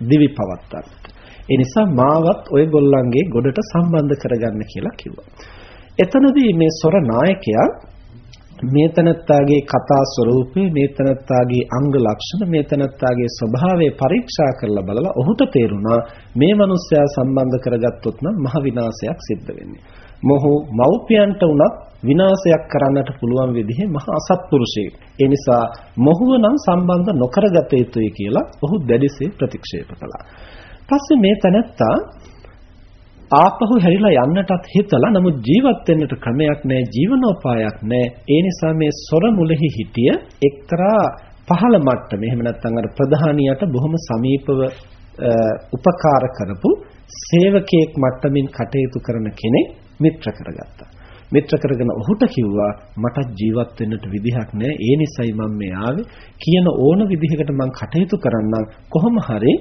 දිවි පවත්වන්නට. ඒ නිසා මාවත් ඔය ගොල්ලන්ගේ ගොඩට සම්බන්ධ කරගන්න කියලා කිව්වා. එතනදී මේ සොර නායකයා මේ තනත්තාගේ කතා ස්වරූපේ මේ තනත්තාගේ අංග ලක්ෂණ මේ තනත්තාගේ ස්වභාවය පරීක්ෂා කරලා බලලා ඔහුට තේරුණා මේ මිනිස්සයා සම්බන්ධ කරගත්තොත් නම් මහ විනාශයක් සිද්ධ වෙන්නේ. මොහු මව්පියන්ට උනත් විනාශයක් කරන්නට පුළුවන් විදිහේ මහා අසත්පුරුෂයෙක්. ඒ නිසා මොහුව නම් සම්බන්ධ නොකරගත යුතුයි කියලා ඔහු දැඩිසේ ප්‍රතික්ෂේප කළා. පස්සේ මේ තැනත්තා ආපහු හැරිලා යන්නටත් හිතලා නමුත් ජීවත් වෙන්නට ක්‍රමයක් නැහැ ජීවනෝපායක් නැහැ ඒ නිසා මේ සොර මුලෙහි හිටිය එක්තරා පහළ මට්ටම එහෙම නැත්නම් අර ප්‍රධානියට බොහොම සමීපව උපකාර කරපු සේවකයෙක් මට්ටමින් කටයුතු කරන කෙනෙක් මිත්‍ර කරගත්තා මිත්‍ර කරගෙන ඔහුට කිව්වා මට ජීවත් වෙන්නට විදිහක් නැහැ. ඒ නිසයි මම මේ ආවේ. කියන ඕන විදිහකට මම කටයුතු කරන්නම්. කොහොම හරි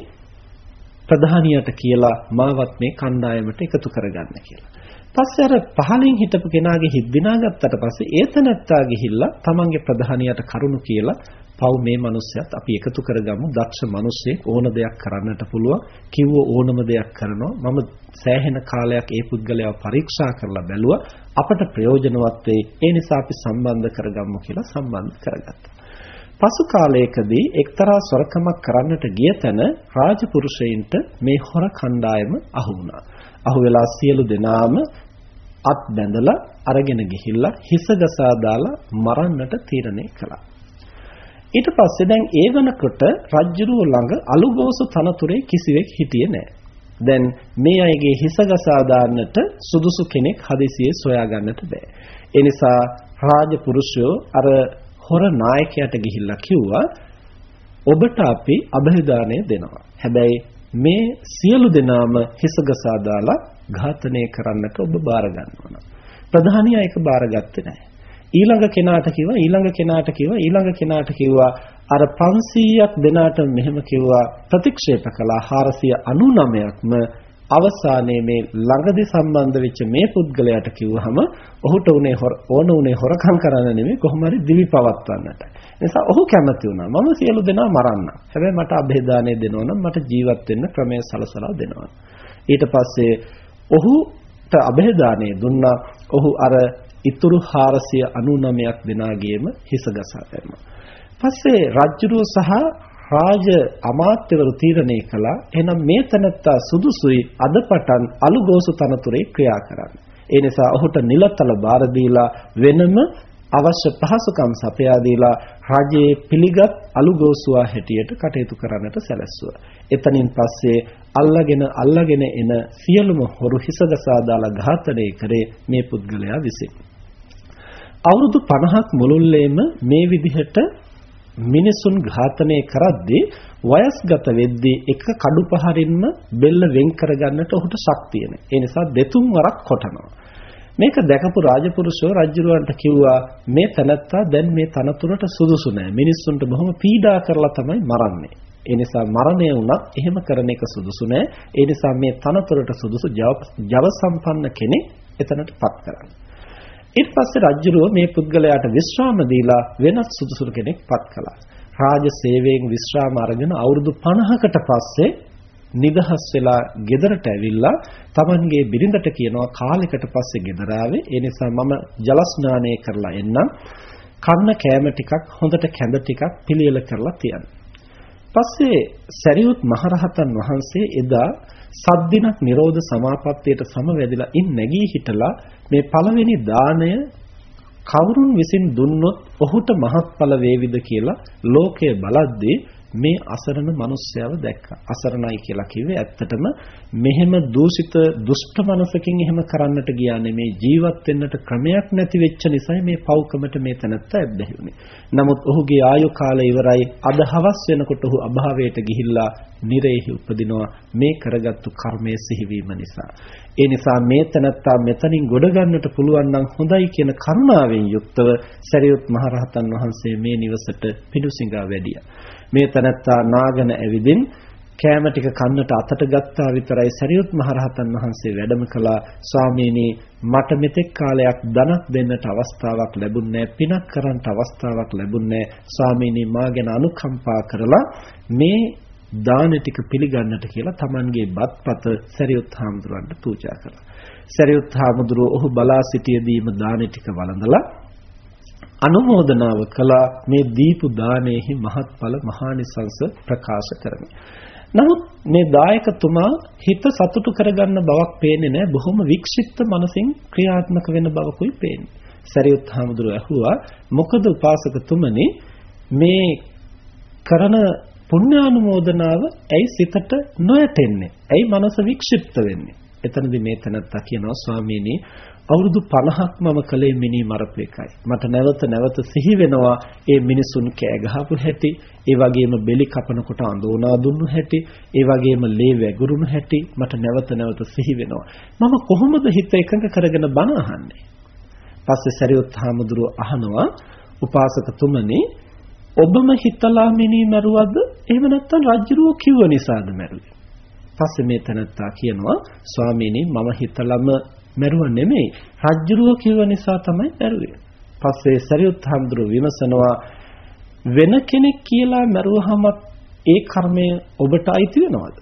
ප්‍රධානියට කියලා මාවත් මේ කණ්ඩායමට එකතු කරගන්න කියලා. පස්සේ අර පහලින් හිටපු කෙනාගේ හිත් දිනාගත්තට පස්සේ ඒතනත්තා ගිහිල්ලා තමන්ගේ ප්‍රධානියට කරුණු කියලා පව් මේ මිනිස්සයත් අපි එකතු කරගමු. දක්ෂ මිනිස්සෙක් ඕන දෙයක් කරන්නට පුළුවන්. කිව්ව ඕනම දෙයක් කරනවා. මම සෑහෙන කාලයක් ඒ පුද්ගලයාව පරීක්ෂා කරලා බැලුවා. අපට ප්‍රයෝජනවත් වෙයි ඒ නිසා අපි සම්බන්ධ කරගමු කියලා සම්බන්ධ කරගත්තා. පසු කාලයකදී එක්තරා සොරකමක් කරන්නට ගිය තැන රාජපුරුෂයින්ට මේ හොර කණ්ඩායම අහු වුණා. අහු වෙලා සියලු දෙනාම අත් බැඳලා අරගෙන ගිහිල්ලා හිස ගසා දාලා මරන්නට තීරණය කළා. ඊට පස්සේ දැන් ඒ වෙනකොට රජ්ජුරුව ළඟ අලුගෝසු තනතුරේ කිසිවෙක් හිටියේ නැහැ. දැන් මේ අයගේ හිස ගසා දාන්නට සුදුසු කෙනෙක් හදිසියේ සොයා ගන්නට බෑ. ඒ නිසා රාජපුරුෂයෝ අර හොර නායකයාට ගිහිල්ලා කිව්වා ඔබට අපි અભයදානය දෙනවා. හැබැයි මේ සියලු දෙනාම හිස ගසා දාලා ඝාතනය කරන්නට ඔබ බාර ගන්නවා. ප්‍රධානියා ඒක බාරගත්තේ නැහැ. ඊළඟ කෙනාට කිව්වා ඊළඟ කෙනාට කිව්වා ඊළඟ කෙනාට කිව්වා අර 500ක් දෙනාට මෙහෙම කිව්වා ප්‍රතික්ෂේප කළා 499ක්ම අවසානයේ මේ ළඟදි සම්බන්ධ වෙච්ච මේ පුද්ගලයාට කිව්වහම ඔහුට උනේ ඕන උනේ හොරකම් කරන්න නෙමෙයි කොහොම හරි දිවි පවත්වන්නට. නිසා ඔහු කැමති වුණා. මම සියලු දෙනා මරන්න. හැබැයි මට અભේදානය දෙනවා නම් මට ජීවත් වෙන්න ක්‍රමය සලසලා දෙනවා. ඊට පස්සේ ඔහුට અભේදානය දුන්නා. ඔහු අර ඉතුරු 499ක් දෙනාගේම හිස ගසා දැම්මා. පස්සේ රජුරුව සහ රාජ අමාත්‍යවරු තීරණය කළා එහෙනම් මේ තනත්තා සුදුසුයි අදපටන් අලුගෝසු තනතුරේ ක්‍රියා කරන්න. ඒ නිසා ඔහුට නිලතල බාර දීලා වෙනම අවශ්‍ය පහසුකම් සපයා දීලා රජයේ පිළිගත් අලුගෝසුවා හැටියට කටයුතු කරන්නට සැලැස්සුවා. එතනින් පස්සේ අල්ලාගෙන අල්ලාගෙන එන සියලුම හොරු හිසගසා දාලා ඝාතනය කරේ මේ පුද්ගලයා විසින්. අවුරුදු 50ක් මුළුල්ලේම මේ විදිහට මිනිසුන් ඝාතනය කරද්දී වයස්ගත වෙද්දී එක කඩු පහරින්ම බෙල්ල වෙන් කරගන්නට ඔහුට ශක්තිය නැහැ. ඒ නිසා දෙතුන් වරක් කොටනවා. මේක දැකපු රාජපුරුෂෝ රජුරවන්ට කිව්වා මේ තනත්තා දැන් මේ තනතුරට සුදුසු නැහැ. මිනිස්සුන්ට බොහොම පීඩා කරලා තමයි මරන්නේ. ඒ නිසා මරණය වුණත් එහෙම කරන එක සුදුසු නැහැ. ඒ නිසා මේ තනතුරට සුදුසු ජව සම්පන්න කෙනෙක් එතනටපත් කරන්න. ඊට පස්සේ රජුරෝ මේ පුද්ගලයාට විශ්‍රාම දීලා වෙනත් සුදුසු කෙනෙක් පත් කළා. රාජ සේවයෙන් විශ්‍රාම අරගෙන අවුරුදු 50කට පස්සේ නිදහස් වෙලා ගෙදරට ඇවිල්ලා Tamanගේ බිරිඳට කියනවා කාලයකට පස්සේ ගෙදර ආවේ ඒ නිසා මම ජල ස්නානය කරලා එන්නම් කන්න කෑම ටිකක් හොඳට කැඳ ටිකක් පිළියෙල කරලා තියන්න. පස්සේ සරියුත් මහරහතන් වහන්සේ එදා සද්දිනක් නිරෝධ සමාපත්තියට සමවැදිලා ඉන් නැගී හිටලා මේ පළවෙනි දාණය කවුරුන් විසින් දුන්නොත් ඔහුට මහත්ඵල වේවිද කියලා ලෝකය බලද්දී මේ අසරණ මිනිස්යාව දැක්කා. අසරණයි කියලා කිව්වේ ඇත්තටම මෙහෙම දූෂිත දුෂ්ට මනසකින් එහෙම කරන්නට ගියා නෙමේ ජීවත් වෙන්නට ක්‍රමයක් නැති වෙච්ච නිසා මේ පව්කමට මේ තැනත්ත ඇබ්බැහි නමුත් ඔහුගේ ආයු කාලය ඉවරයි. අද හවස් වෙනකොට ඔහු අභාවයට ගිහිල්ලා නිරේහි උපදිනවා මේ කරගත්තු කර්මයේ සිහිවීම නිසා. ඒ නිසා මේ තැනත්තා මෙතනින් ගොඩ ගන්නට පුළුවන් නම් හොඳයි කියන කරුණාවෙන් යුක්තව සරියුත් මහරහතන් වහන්සේ මේ නිවසට පිඬුසිඟා වැඩියා. මේ තනත්තා නාගෙන ඇවිදින් කෑම ටික කන්නට අතට ගත්තා විතරයි සරියුත් මහරහතන් වහන්සේ වැඩම කළා ස්වාමීනි මට මෙතෙක් කාලයක් ධනක් දෙන්නට අවස්ථාවක් ලැබුණේ පිනක් කරන්නට අවස්ථාවක් ලැබුණේ ස්වාමීනි මා ගැන අනුකම්පා කරලා මේ දාන ටික පිළිගන්නට කියලා Tamanගේ බත්පත සරියුත් හාමුදුරන්ට පූජා කළා. සරියුත් හාමුදුරුවෝ ඔහු බලා සිටියදීම දාන ටික වළඳලා අනුමෝදනාව කළා මේ දීපු දානයේහි මහත්ඵල මහානිසංස ප්‍රකාශ කරමි. නමුත් මේ දායකතුමා හිත සතුටු කරගන්න බවක් පේන්නේ නැහැ බොහොම වික්ෂිප්ත මනසින් ක්‍රියාත්මක වෙන බවකුයි පේන්නේ. සරියුත් හාමුදුරුවෝ ඇහුවා මොකද උපාසකතුමනි මේ කරන පුණ්‍යානුමෝදනාව ඇයි සිතට නොයැටෙන්නේ? ඇයි මනස වික්ෂිප්ත වෙන්නේ? එතනදී මේ තනත්තා කියනවා ස්වාමීනි අවුරුදු 50ක් මම කලේ මිනි මරපු එකයි. මට නැවත නැවත සිහි වෙනවා ඒ මිනිසුන් කෑ ගහපු හැටි, ඒ වගේම බෙලි කපනකොට අඳෝනා දුන්නු හැටි, ඒ වගේම ලේ වැගුරුණු හැටි මට නැවත නැවත සිහි වෙනවා. මම කොහොමද හිත එකඟ කරගෙන බණ අහන්නේ? පස්සේ සරියුත් හාමුදුරුව අහනවා උපාසකතුමනි ඔබම හිතලා මිනී මරුවද එහෙම නැත්නම් රජුරෝ කිව්ව නිසාද මරුවේ පස්සේ මේ තනත්තා කියනවා ස්වාමීනි මම හිතලම මරුව නෙමෙයි රජ්ජුරුව කිව්ව නිසා තමයි මරුවේ. පස්සේ සරියුත් හඳුරු විමසනවා වෙන කෙනෙක් කියලා මරුවහම ඒ කර්මය ඔබට අයිති වෙනවද?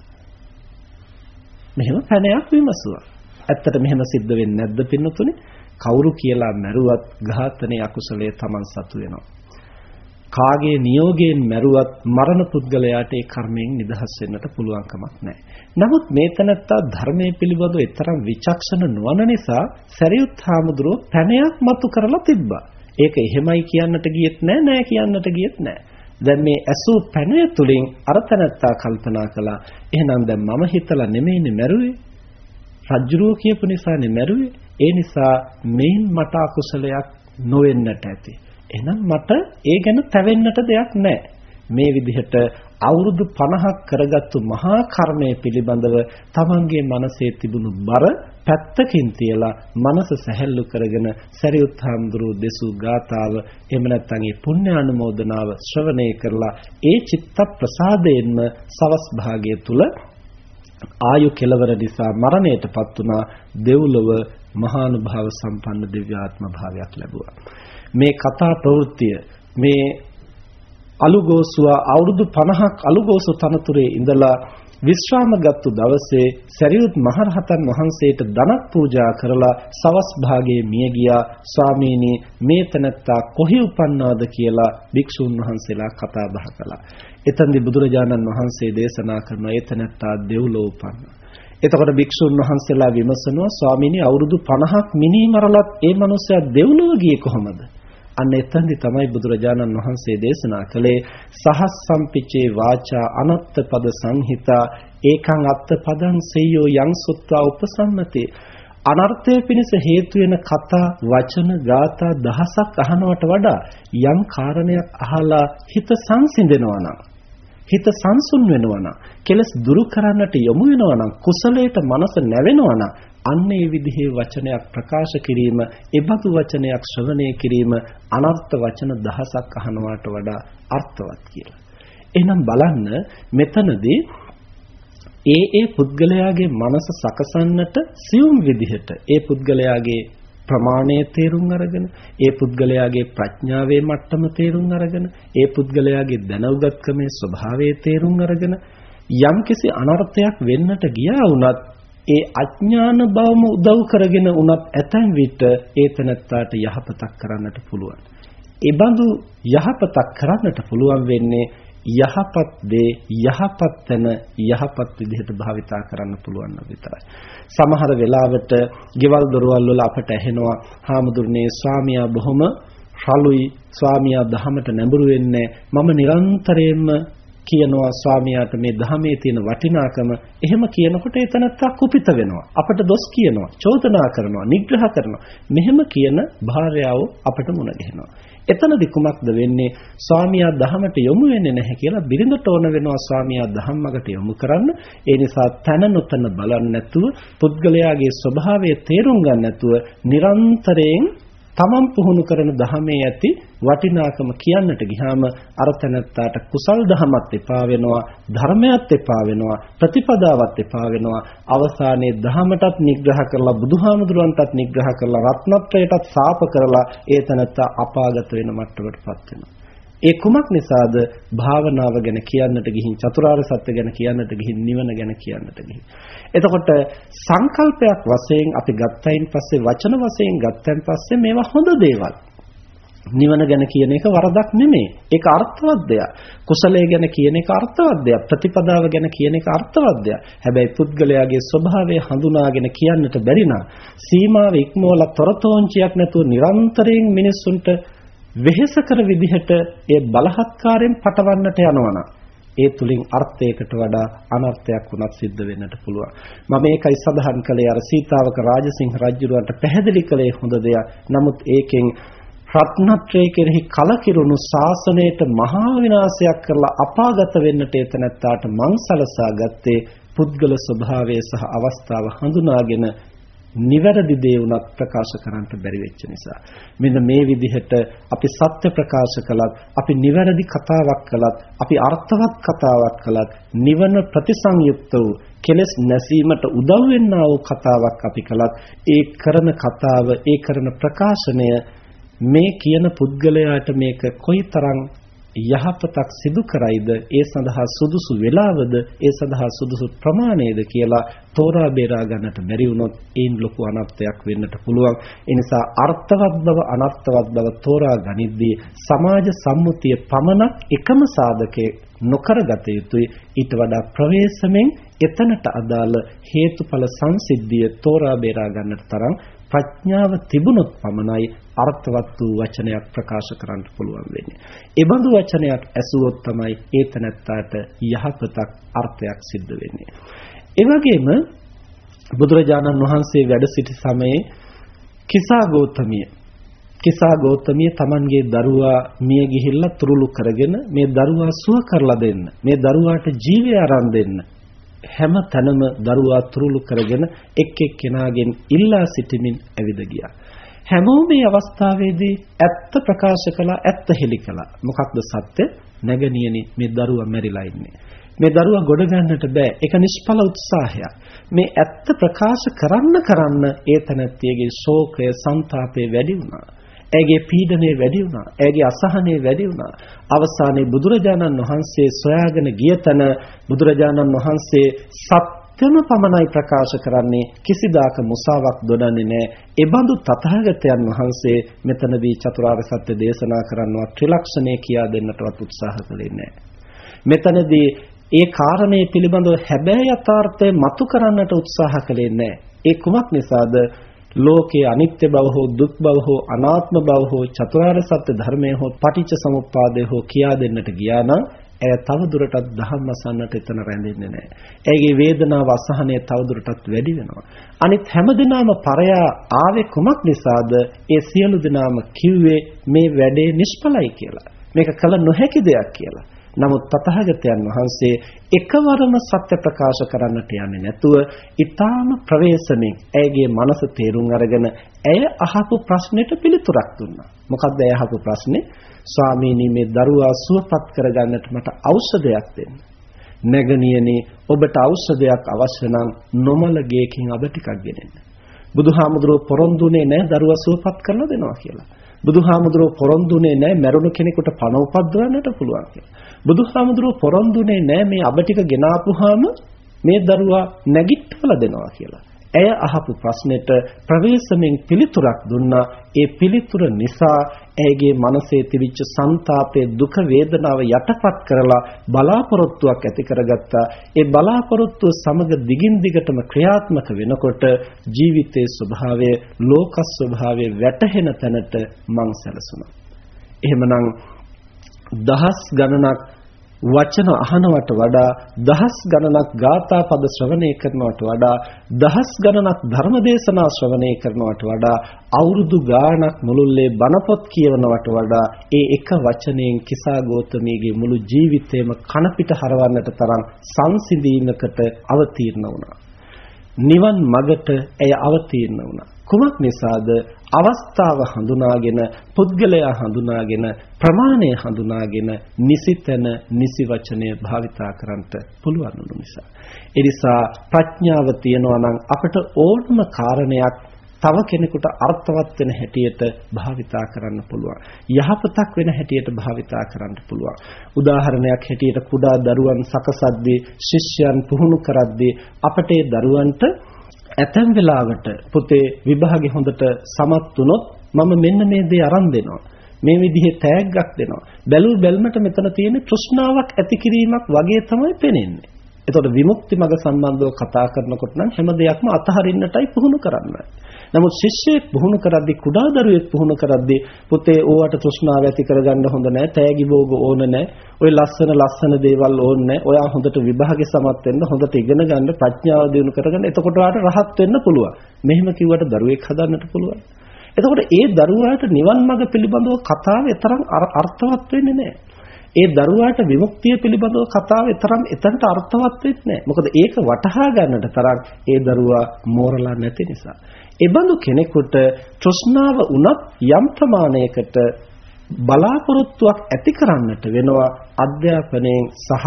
මෙහෙම පැනයක් විමසුවා. ඇත්තට මෙහෙම සිද්ධ වෙන්නේ නැද්ද පින්නතුනේ? කවුරු කියලා මැරුවත් ඝාතනයේ අකුසලයේ Taman සතු වෙනවා. කාගේ නියෝගයෙන් මැරුවත් මරණ පුද්ගලයාට ඒ කර්මයෙන් නිදහස් වෙන්නට පුළුවන් කමක් නැහැ. නමුත් මේ තනත්තා ධර්මයේ පිළිබඳව තරම් විචක්ෂණ නොවන නිසා සරියුත් හාමුදුරුව පැනයක් මතු කරලා තිබ්බා. ඒක එහෙමයි කියන්නට ගියෙත් නෑ නෑ කියන්නට ගියෙත් නෑ. දැන් මේ ඇසූ පැනය තුලින් අර තනත්තා කල්පනා කළා එහෙනම් දැන් මම හිතලා නෙමෙයිනේ මැරුවේ. රජ්ජුරුව කියපු නිසානේ මැරුවේ. ඒ නිසා මේන් මට අකුසලයක් නොවෙන්නට ඇති. එහෙනම් මට ඒ ගැන තැවෙන්නට දෙයක් නැහැ. මේ විදිහට අවුරුදු 50ක් කරගත්තු මහා කර්මය පිළිබඳව තමන්ගේ මනසේ තිබුණු බර පැත්තකින් තියලා මනස සැහැල්ලු කරගෙන සරියුත් හාමුදුරුව දෙසූ ගාතාව එහෙම නැත්නම් ඒ පුණ්‍යානුමෝදනාව ශ්‍රවණය කරලා ඒ චිත්ත ප්‍රසාදයෙන්ම සවස් භාගය තුල ආයු කෙලවර නිසා මරණයටපත් වුණා දෙව්ලොව මහානුභාව සම්පන්න දිව්‍යාත්ම භාවයක් ලැබුවා මේ කතා ප්‍රවෘත්තිය මේ අලුගෝසුව අවුරුදු 50ක් අලුගෝසු තනතුරේ ඉඳලා විශ්‍රාමගත්තු දවසේ සරියුත් මහරහතන් වහන්සේට ධනක් පූජා කරලා සවස් භාගයේ මිය ගියා ස්වාමීනි මේ තනත්තා කොහි උපන්නාද කියලා භික්ෂුන් වහන්සේලා කතා බහ කළා. එතෙන්දී බුදුරජාණන් වහන්සේ දේශනා කරන ඒ තනත්තා දෙව්ලොව උපන්නා. එතකොට භික්ෂුන් වහන්සේලා විමසනවා ස්වාමීනි අවුරුදු 50ක් මිනී මරලත් ඒ මනුස්සයා දෙව්ලොව ගියේ කොහොමද? අන්න එතෙන්දි තමයි බුදුරජාණන් වහන්සේ දේශනා කළේ සහස්සම්පිචේ වාචා අනත්ත පද සංහිතා ඒකං අත්ත පදං සෙය්‍යෝ යං සුත්වා උපසම්මතේ. අනර්ථය පිණිස හේතු වෙන කතා වචන ගාථා දහසක් අහනවට වඩා යම් කාරණයක් අහලා හිත සංසිඳෙනවා නම් හිත සංසුන් වෙනවා නම් කෙලස් දුරු කරන්නට යොමු වෙනවා නම් කුසලයට මනස නැවෙනවා නම් අන්න ඒ විදිහේ වචනයක් ප්‍රකාශ කිරීම, ඒබඳු වචනයක් ශ්‍රවණය කිරීම අනර්ථ වචන දහසක් අහනවාට වඩා අර්ථවත් කියලා. එහෙනම් බලන්න මෙතනදී ඒ ඒ පුද්ගලයාගේ මනස සකසන්නට සියුම් විදිහට ඒ පුද්ගලයාගේ ප්‍රමාණය තේරුම් අරගෙන ඒ පුද්ගලයාගේ ප්‍රඥාවේ මට්ටම තේරුම් අරගෙන ඒ පුද්ගලයාගේ දැනුගත්කමේ ස්වභාවය තේරුම් අරගෙන යම්කිසි අනර්ථයක් වෙන්නට ගියා වුණත් ඒ අඥාන බවම උදව් කරගෙන උනත් ඇතැම් විට ඒ තනත්තාට යහපතක් කරන්නට පුළුවන්. ඒ බඳු යහපතක් කරන්නට පුළුවන් වෙන්නේ යහපත් දේ යහපත් තැන යහපත් විදිහට භාවිතා කරන්න පුළුවන් විතරයි. සමහර වෙලාවට ගෙවල් දොරවල් වල අපට ඇහෙනවා හාමුදුරනේ ස්වාමියා බොහොම රළුයි ස්වාමියා දහමට නැඹුරු වෙන්නේ මම නිරන්තරයෙන්ම කියනවා ස්වාමියාට මේ ධර්මයේ තියෙන වටිනාකම එහෙම කියනකොට ඒ තනත්තා කුපිත වෙනවා. අපට දොස් කියනවා චෝදනා කරනවා නිග්‍රහ කරනවා. මෙහෙම කියන භාර්යාව අපට මුණ ගැහෙනවා. එතනදි කුමක්ද වෙන්නේ? ස්වාමියා ධහමට යොමු වෙන්නේ නැහැ කියලා බිරිඳට ඕන වෙනවා ස්වාමියා ධම්මකට යොමු කරන්න. ඒ නිසා තන නොතන බලන්නේ නැතුව පුද්ගලයාගේ ස්වභාවය තේරුම් ගන්න නැතුව නිරන්තරයෙන් තමන් පුහුණු කරන ධහමේ ඇති වටිනාකම කියන්නට ගියාම අර තැනත්තාට කුසල් දහමත් එපා වෙනවා ධර්මයක් එපා වෙනවා ප්‍රතිපදාවක් එපා වෙනවා. අවසානයේ ධහමටත් නිග්‍රහ කරලා බුදුහාමුදුරන්ටත් නිග්‍රහ කරලා රත්නත්‍රයටත් සාප කරලා ඒ තැනත්තා අපාගත වෙන මට්ටමටපත් වෙනවා. ඒ කුමක් නිසාද භාවනාව ගැන කියන්නට ගිහින් චතුරාර්ය සත්‍ය ගැන කියන්නට ගිහින් නිවන ගැන කියන්නට ගිහින් එතකොට සංකල්පයක් වශයෙන් අපි ගත්තයින් පස්සේ වචන වශයෙන් ගත්තන් පස්සේ මේවා හොඳ දේවල් නිවන ගැන කියන එක වරදක් නෙමෙයි. ඒක අර්ථවත් දෙයක්. කුසලය ගැන කියන එක අර්ථවත් දෙයක්. ප්‍රතිපදාව ගැන කියන එක අර්ථවත් දෙයක්. හැබැයි පුද්ගලයාගේ ස්වභාවය හඳුනාගෙන කියන්නට බැරි නම් සීමාව ඉක්මවලා තොරතෝංචියක් නැතුව නිරන්තරයෙන් මිනිස්සුන්ට වෙහෙසකර විදිහට ඒ බලහත්කාරයෙන් පටවන්නට යනවා ඒ තුලින් අර්ථයකට වඩා අනර්ථයක් වුණත් සිද්ධ වෙන්නට පුළුවන්. මම මේකයි සඳහන් කළේ අර සීතාවක රාජසිංහ රජුරවන්ට පැහැදිලි කළේ හොඳ දෙයක්. නමුත් ඒකෙන් රත්නත්‍රයේ කෙරෙහි කලකිරුණු ශාසනයට මහා විනාශයක් කරලා අපාගත වෙන්නට එතනත්තාට මං සලසා ගත්තේ පුද්ගල ස්වභාවය සහ අවස්ථාව හඳුනාගෙන නිවැරදි දේ උනත් ප්‍රකාශ කරන්න බැරි වෙච්ච නිසා. මෙන්න මේ විදිහට අපි සත්‍ය ප්‍රකාශ කළත් අපි නිවැරදි කතාවක් කළත් අපි අර්ථවත් කතාවක් කළත් නිවන ප්‍රතිසංයුක්ත වූ කෙලස් නැසීමට උදව් වෙන්නා වූ කතාවක් අපි කළත් ඒ කරන කතාව ඒ කරන ප්‍රකාශනය මේ කියන පුද්ගලයාට මේක කොයිතරම් යහපතක් සිදු කරයිද? ඒ සඳහා සුදුසු වේලාවද? ඒ සඳහා සුදුසු ප්‍රමාණයද කියලා තෝරා බේරා ගන්නට බැරි වුණොත් ඒන් ලොකු අනර්ථයක් වෙන්නට පුළුවන්. ඒ නිසා අර්ථවත් බව අනර්ථවත් බව තෝරා ගනිද්දී සමාජ සම්මුතිය පමණක් එකම සාධකයේ නොකරගත යුතුයි. ඊට වඩා ප්‍රවේශමෙන් එතනට අදාළ හේතුඵල සංසිද්ධිය තෝරා බේරා ගන්නට තරම් ප්‍රඥාව තිබුණොත් පමණයි අර්ථවත් වූ වචනයක් ප්‍රකාශ කරන්න පුළුවන් වෙන්නේ. ඒ බඳු වචනයක් ඇසුවොත් තමයි ඒ තනත්තාට යහපතක් අර්ථයක් සිද්ධ වෙන්නේ. ඒ වගේම බුදුරජාණන් වහන්සේ වැඩ සිටි සමයේ කිසා ගෞතමිය කිසා ගෞතමිය Tamanගේ දරුවා මිය ගිහිල්ලා තුරුළු කරගෙන මේ දරුවා සුව කරලා දෙන්න මේ දරුවාට ජීවය අරන් දෙන්න හැම තැනම දරුවා තුරුළු කරගෙන එක් එක් කෙනාගෙන් ඉල්ලා සිටමින් ඇවිද ගියා. හැමෝම මේ අවස්ථාවේදී ඇත්ත ප්‍රකාශ කළා ඇත්ත හෙළි කළා. මොකක්ද සත්‍ය? නැගණියනි මේ දරුවා මැරිලා ඉන්නේ. මේ දරුවා ගොඩ ගන්නට බෑ. ඒක නිෂ්ඵල උත්සාහයක්. මේ ඇත්ත ප්‍රකාශ කරන්න කරන්න ඒ තනත්තියගේ ශෝකය, ਸੰతాපය වැඩි වුණා. ඇගේ පීඩනය වැඩි වුණා. ඇගේ අසහනය වැඩි වුණා. අවසානයේ බුදුරජාණන් වහන්සේ සොයාගෙන ගිය තැන බුදුරජාණන් වහන්සේ සත්‍යම පමණයි ප්‍රකාශ කරන්නේ කිසිදාක මුසාවක් දොඩන්නේ නැහැ. ඒබඳු තථාගතයන් වහන්සේ මෙතනදී චතුරාර්ය සත්‍ය දේශනා කරනවා ත්‍රිලක්ෂණය කියා දෙන්නටවත් උත්සාහ කළේ නැහැ. මෙතනදී ඒ කාරණේ පිළිබඳව හැබෑ යථාර්ථය මතු කරන්නට උත්සාහ කළේ නැහැ. ඒ කුමක් නිසාද? ලෝකයේ අනිත්‍ය බව හෝ දුක් බව හෝ අනාත්ම බව හෝ චතුරාර්ය සත්‍ය ධර්මය හෝ පටිච්ච සමුප්පාදය හෝ කියා දෙන්නට ගියා නම් ඇය තව දුරටත් ධම්ම අසන්නට එතන රැඳෙන්නේ නැහැ. ඇයගේ වේදනාව අසහනය තව දුරටත් වැඩි වෙනවා. අනිත් හැමදෙනාම පරයා ආවේ කුමක් නිසාද? ඒ සියලු දෙනාම කිව්වේ මේ වැඩේ නිෂ්ඵලයි කියලා. මේක කළ නොහැකි දෙයක් කියලා. නමුත් තථාගතයන් වහන්සේ එකවරම සත්‍ය ප්‍රකාශ කරන්නට යන්නේ නැතුව ඊටාම ප්‍රවේශමෙන් ඇයගේ මනස තේරුම් අරගෙන ඇය අහපු ප්‍රශ්නෙට පිළිතුරක් දුන්නා. මොකක්ද ඇය අහපු ප්‍රශ්නේ? ස්වාමීනි මේ දරුවා සුවපත් කරගන්නට මට ඖෂධයක් දෙන්න. නැගණියනේ ඔබට ඖෂධයක් අවශ්‍ය නම් නොමල ගේකින් අබ ටිකක් ගෙනෙන්න. බුදුහාමුදුරුවෝ පොරොන්දුනේ නැහැ දරුවා සුවපත් කරලා දෙනවා කියලා. බුදුහාමුදුරුවෝ පොරොන්දුනේ නැහැ මරුණු කෙනෙකුට පණ උපද්දවන්නට පුළුවන් කියලා. බුදුහාමුදුරුවෝ පොරොන්දුනේ නැහැ මේ අබ ටික ගෙනාපුවාම මේ දරුවා නැගිට්ටවලා දෙනවා කියලා. ඇය අහපු ප්‍රශ්නෙට ප්‍රවේශමෙන් පිළිතුරක් දුන්නා. ඒ පිළිතුර නිසා ඇයගේ මනසේ තිබිච්ච ਸੰతాපයේ දුක වේදනාව යටපත් කරලා බලාපොරොත්තුවක් ඇති කරගත්තා. ඒ බලාපොරොත්තුව සමග දිගින් දිගටම ක්‍රියාත්මක වෙනකොට ජීවිතයේ ස්වභාවය, ලෝක ස්වභාවය වැටහෙන තැනට මං සැලසුණා. එහෙමනම් දහස් ගණනක් වචන අහනවට වඩා දහස් ගණනක් ගාථා පද ශ්‍රවණය කරනවට වඩා දහස් ගණනක් ධර්මදේශනා ශ්‍රවණය කරනවට වඩා අවුරුදු ගාණක් මුළුල්ලේ බණපොත් කියවනවට වඩා ඒ එක වචනයෙන් කිසා ගෞතමීගේ මුළු ජීවිතේම කන පිට හරවන්නට තරම් සංසිඳීමකට අවතීර්ණ වුණා. නිවන් මගට ඇය අවතීර්ණ වුණා. කුමක් නිසාද අවස්ථාව හඳුනාගෙන පුද්ගලයා හඳුනාගෙන ප්‍රමාණය හඳුනාගෙන නිසිතන නිසි වචනය භාවිතා කරන්නට පුළුවන් නිසා ඒ නිසා ප්‍රඥාව තියනවා නම් අපට ඕනම කාරණයක් තව කෙනෙකුට අර්ථවත් වෙන හැටියට භාවිතා කරන්න පුළුවන්. යහපතක් වෙන හැටියට භාවිතා කරන්න පුළුවන්. උදාහරණයක් හැටියට කුඩා දරුවන් සකසද්දී ශිෂ්‍යයන් පුහුණු කරද්දී අපට ඒ දරුවන්ට ඇතැම් වෙලාවට පුතේ විභාගෙ හොඳට සමත් වුණොත් මම මෙන්න මේ දේ අරන් දෙනවා. මේ විදිහේ තෑග්ගක් දෙනවා. බැලූ බැල්මට මෙතන තියෙන තෘෂ්ණාවක් ඇති කිරීමක් වගේ තමයි පෙනෙන්නේ. එතකොට විමුක්ති මඟ සම්බන්ධව කතා කරනකොට නම් හැම දෙයක්ම අතහරින්නටයි පුහුණු කරන්නේ. නමුත් ශිෂ්‍යයෙක් පුහුණු කරද්දී කුඩා දරුවෙක් පුහුණු කරද්දී පුතේ ඕවට තෘෂ්ණාව ඇති කරගන්න හොඳ නැහැ. තෑගි භෝග ඕන නැහැ. ওই ලස්සන ලස්සන දේවල් ඕන නැහැ. ඔයා හොඳට විභාගෙ සමත් වෙන්න, හොඳට ඉගෙන ගන්න, ප්‍රඥාව දිනු කරගන්න. එතකොට ඔයාට රහත් වෙන්න පුළුවන්. මෙහෙම කිව්වට දරුවෙක් හදන්නට පුළුවන්. එතකොට ඒ දරුවාට නිවන් මඟ පිළිබඳව කතාව තරම් අර්ථවත් වෙන්නේ නැහැ. ඒ දරුවාට විමුක්තිය පිළිබඳව කතාව තරම් එතනට අර්ථවත් වෙන්නේ නැහැ. මොකද ඒක වටහා ගන්නට තරම් ඒ දරුවා මෝරලා නැති නිසා. ඒ බඳු කෙනෙකුට තෘෂ්ණාව උනත් යම් ප්‍රමාණයකට බලාපොරොත්තුවක් ඇති කරන්නට වෙනවා අධ්‍යාපනයෙන් සහ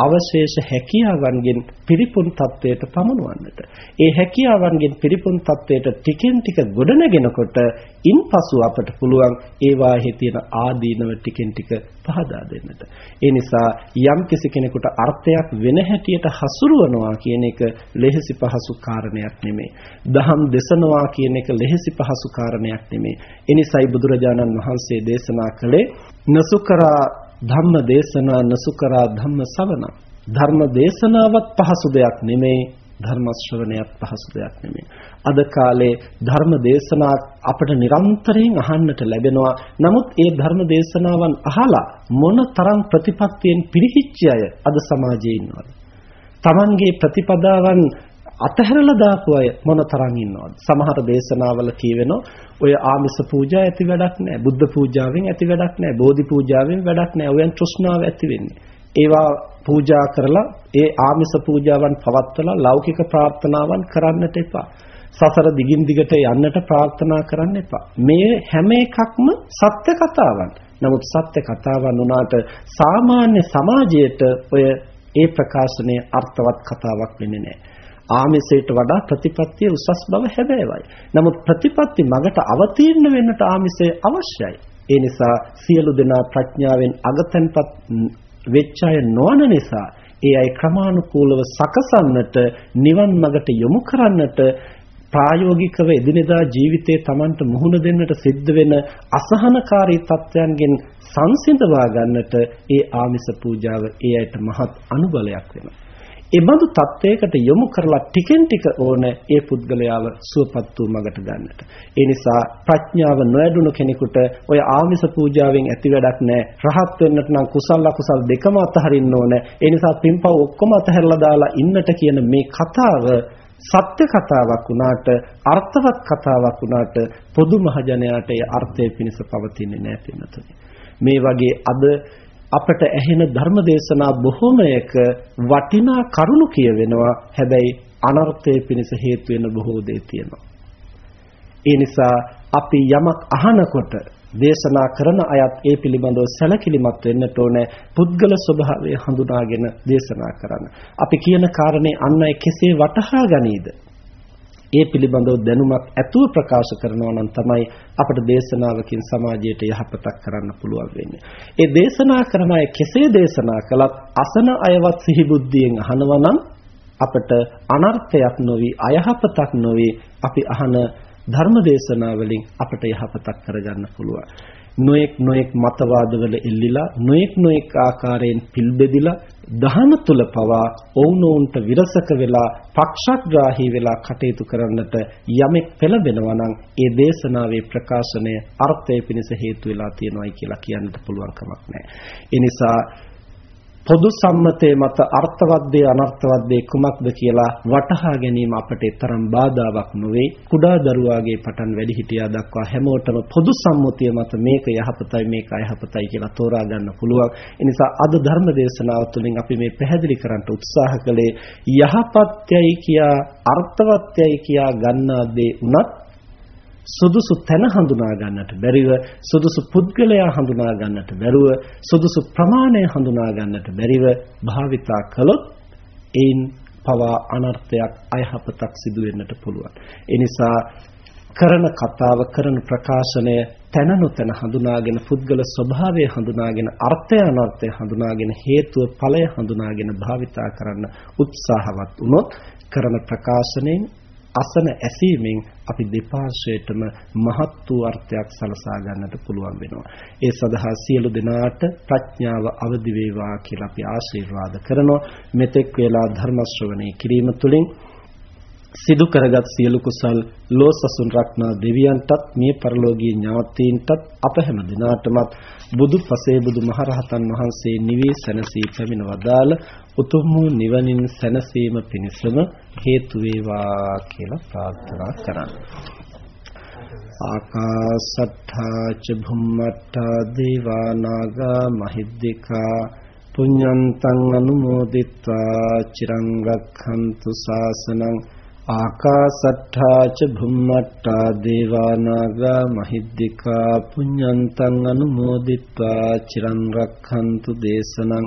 අවශේෂ හැකියාවන්ගෙන් පිරිපුන් තත්වයට පමුණවන්නට. ඒ හැකියාවන්ගෙන් පිරිපුන් තත්වයට ටිකෙන් ටික ගොඩනගෙනකොට ඉන්පසු අපට පුළුවන් ඒවාෙහි තියෙන ආදීනව ටිකෙන් ටික පහදා දෙන්නට. ඒ නිසා යම් කිසි කෙනෙකුට අර්ථයක් වෙන හැටියට හසුරුවනවා කියන එක ලෙහෙසි පහසු කාරණයක් නෙමෙයි. දහම් දෙසනවා කියන එක ලෙහෙසි පහසු කාරණයක් නෙමෙයි. එනිසායි බුදුරජාණන් වහන්සේ දේශනා කළේ නසුකරා ධම්ම දේශනා නසුකරා ධම්ම සවන ධර්ම දේශනාවත් පහසු දෙයක් නෙමෙයි ධර්ම ශ්‍රවණයත් පහසු දෙයක් නෙමෙයි. අද කාලේ ධර්ම දේශනා අපට නිරන්තරයෙන් අහන්නට ලැබෙනවා. නමුත් ඒ ධර්ම දේශනාවන් අහලා මොන තරම් ප්‍රතිපත්තියෙන් පිරිහිච්ච අය අද සමාජයේ ඉන්නවද? Tamanගේ ප්‍රතිපදාවන් අතහැරලා දාපු අය මොනතරම් ඉන්නවද? සමහර දේශනාවල කියවෙනවා ඔය ආමිස පූජා ඇති වැඩක් නැහැ. බුද්ධ පූජාවෙන් ඇති වැඩක් නැහැ. බෝධි පූජාවෙන් වැඩක් නැහැ. ඔයන් තෘෂ්ණාව ඇති වෙන්නේ. ඒවා පූජා කරලා ඒ ආමිස පූජාවන් පවත්වලා ලෞකික ප්‍රාර්ථනාවන් කරන්නට එපා. සසර දිගින් දිගට යන්නට ප්‍රාර්ථනා කරන්න එපා. මේ හැම එකක්ම සත්‍ය කතාවන්. නමුත් සත්‍ය කතාවන් උනාට සාමාන්‍ය සමාජයට ඔය ඒ ප්‍රකාශනය අර්ථවත් කතාවක් වෙන්නේ නැහැ. ආමිසයට වඩා ප්‍රතිපත්තිය උසස් බව හැබෑවයි. නමුත් ප්‍රතිපත්ති මගට අවතීර්ණ වෙන්නට ආමිසය අවශ්‍යයි. ඒ නිසා සියලු දෙනා ප්‍රඥාවෙන් අගතන්පත් වෙච්ච අය නොවන නිසා ඒ අය ක්‍රමානුකූලව සකසන්නට නිවන් මගට යොමු කරන්නට ප්‍රායෝගිකව එදිනෙදා ජීවිතේ Tamanට මුහුණ දෙන්නට සිද්ධ වෙන අසහනකාරී තත්ත්වයන්ගෙන් සංසිඳවා ගන්නට ඒ ආමිස පූජාව ඒ අයට මහත් අනුබලයක් වෙනවා. ඒ බඳු තත්වයකට යොමු කරලා ටිකෙන් ටික ඕන ඒ පුද්ගලයාව සුවපත් වූ මගට ගන්නට. ඒ නිසා ප්‍රඥාව නොයඩුණු කෙනෙකුට ඔය ආමිස පූජාවෙන් ඇති වැඩක් නැහැ. රහත් වෙන්නට නම් කුසල අකුසල් දෙකම අතහරින්න ඕන. ඒ නිසා පින්පව් ඔක්කොම අතහැරලා දාලා ඉන්නට කියන මේ කතාව සත්‍ය කතාවක් වුණාට අර්ථවත් කතාවක් වුණාට පොදු මහජනයාට ඒ අර්ථය පිණිස පවතින්නේ නැහැ පින්නතුනි. මේ වගේ අද අපට ඇහෙන ධර්ම දේශනා බොහෝමයක වටිනා කරුණු කියවෙනවා හැබැයි අනර්ථය පිණිස හේතු වෙන බොහෝ දේ තියෙනවා ඒ නිසා අපි යමක් අහනකොට දේශනා කරන අයත් ඒ පිළිබඳව සැලකිලිමත් වෙන්නට ඕනේ පුද්ගල ස්වභාවය හඳුනාගෙන දේශනා කරන්න. අපි කියන කාරණේ අන් අය කෙසේ වටහා ගනීද? ඒ පිළිබඳව දැනුමක් ඇතුව ප්‍රකාශ කරනවා නම් තමයි අපට දේශනාවකින් සමාජයට යහපතක් කරන්න පුළුවන් වෙන්නේ. ඒ දේශනා කරන අය කෙසේ දේශනා කළත් අසන අයවත් සිහිබුද්ධියෙන් අහනවා නම් අපට අනර්ථයක් නොවි අයහපතක් නොවි අපි අහන ධර්ම දේශනා වලින් අපට යහපතක් කරගන්න පුළුවන්. නොඑක් නොඑක් මතවාදවල එල්ලිලා නොඑක් නොඑක් ආකාරයෙන් පිල්බෙදිලා දහම තුල පවා ඔවුනොවුන්ට විරසක වෙලා පක්ෂග්‍රාහී වෙලා කටයුතු කරන්නට යමෙක් පෙළඹෙනවා නම් ඒ දේශනාවේ ප්‍රකාශනය අර්ථය පිණිස හේතු වෙලා තියෙනවායි කියලා කියන්නට පුළුවන් කමක් නැහැ. ඒ නිසා පොදු සම්මතයේ මත අර්ථවත් දේ අනර්ථවත් දේ කුමක්ද කියලා වටහා ගැනීම අපට තරම් බාධාවක් නොවේ. කුඩා දරුවාගේ පටන් වැඩිහිටියා දක්වා හැමෝටම පොදු සම්මුතිය මත මේක යහපතයි මේක අයහපතයි කියලා තෝරා ගන්න පුළුවන්. ඒ නිසා අද ධර්ම දේශනාව තුළින් අපි මේ පැහැදිලි කරන්න උත්සාහ කළේ යහපත්යයි කියා අර්ථවත්යයි කියා ගන්නා දේ උනත් සුදුසු තැන හඳුනා ගන්නට බැරිව සුදුසු පුද්ගලයා හඳුනා ගන්නට බැරුව සුදුසු ප්‍රමාණය හඳුනා ගන්නට බැරිව භාවිතා කළොත් ඒන් පවා අනර්ථයක් අයහපතක් සිදු වෙන්නට පුළුවන්. ඒ නිසා කරන කතාව කරන ප්‍රකාශනය තන නොතන හඳුනාගෙන පුද්ගල ස්වභාවය හඳුනාගෙන අර්ථය අනර්ථය හඳුනාගෙන හේතුව ඵලය හඳුනාගෙන භාවිතා කරන්න උත්සාහවත් වුණොත් කරන ප්‍රකාශනයෙන් අසන ඇසීමෙන් අපි දෙපාර්ශ්වයටම මහත් වූ අර්ථයක් සලසා ගන්නට පුළුවන් වෙනවා. ඒ සඳහා සියලු දෙනාට ප්‍රඥාව අවදි වේවා කියලා අපි ආශිර්වාද කරනවා. මෙතෙක් වේලා ධර්ම ශ්‍රවණය කිරීම තුළින් සිදු කරගත් සියලු කුසල් ලෝසසුන් රක්නා දෙවියන්ටත් මේ පරලෝකීය ඥාතීන්ටත් අප හැම දිනාටමත් බුදු පසේ බුදු මහරහතන් වහන්සේ නිවී සැනසී පැමිණ වදාළ උතුම් වූ නිවනින් සැනසීම පිණිසම හේතු වේවා කියලා ප්‍රාර්ථනා කරන්නේ. ආකාසත්තා ච භුම්මත්තා දේවා නාග මහිද්దికා පුඤ්ඤන්තං අනුමෝදිත්වා චිරං රක්ඛන්තු ශාසනං ආකාසත්තා ච භුම්මත්තා දේවා නාග මහිද්దికා පුඤ්ඤන්තං අනුමෝදිත්වා චිරං රක්ඛන්තු දේශනං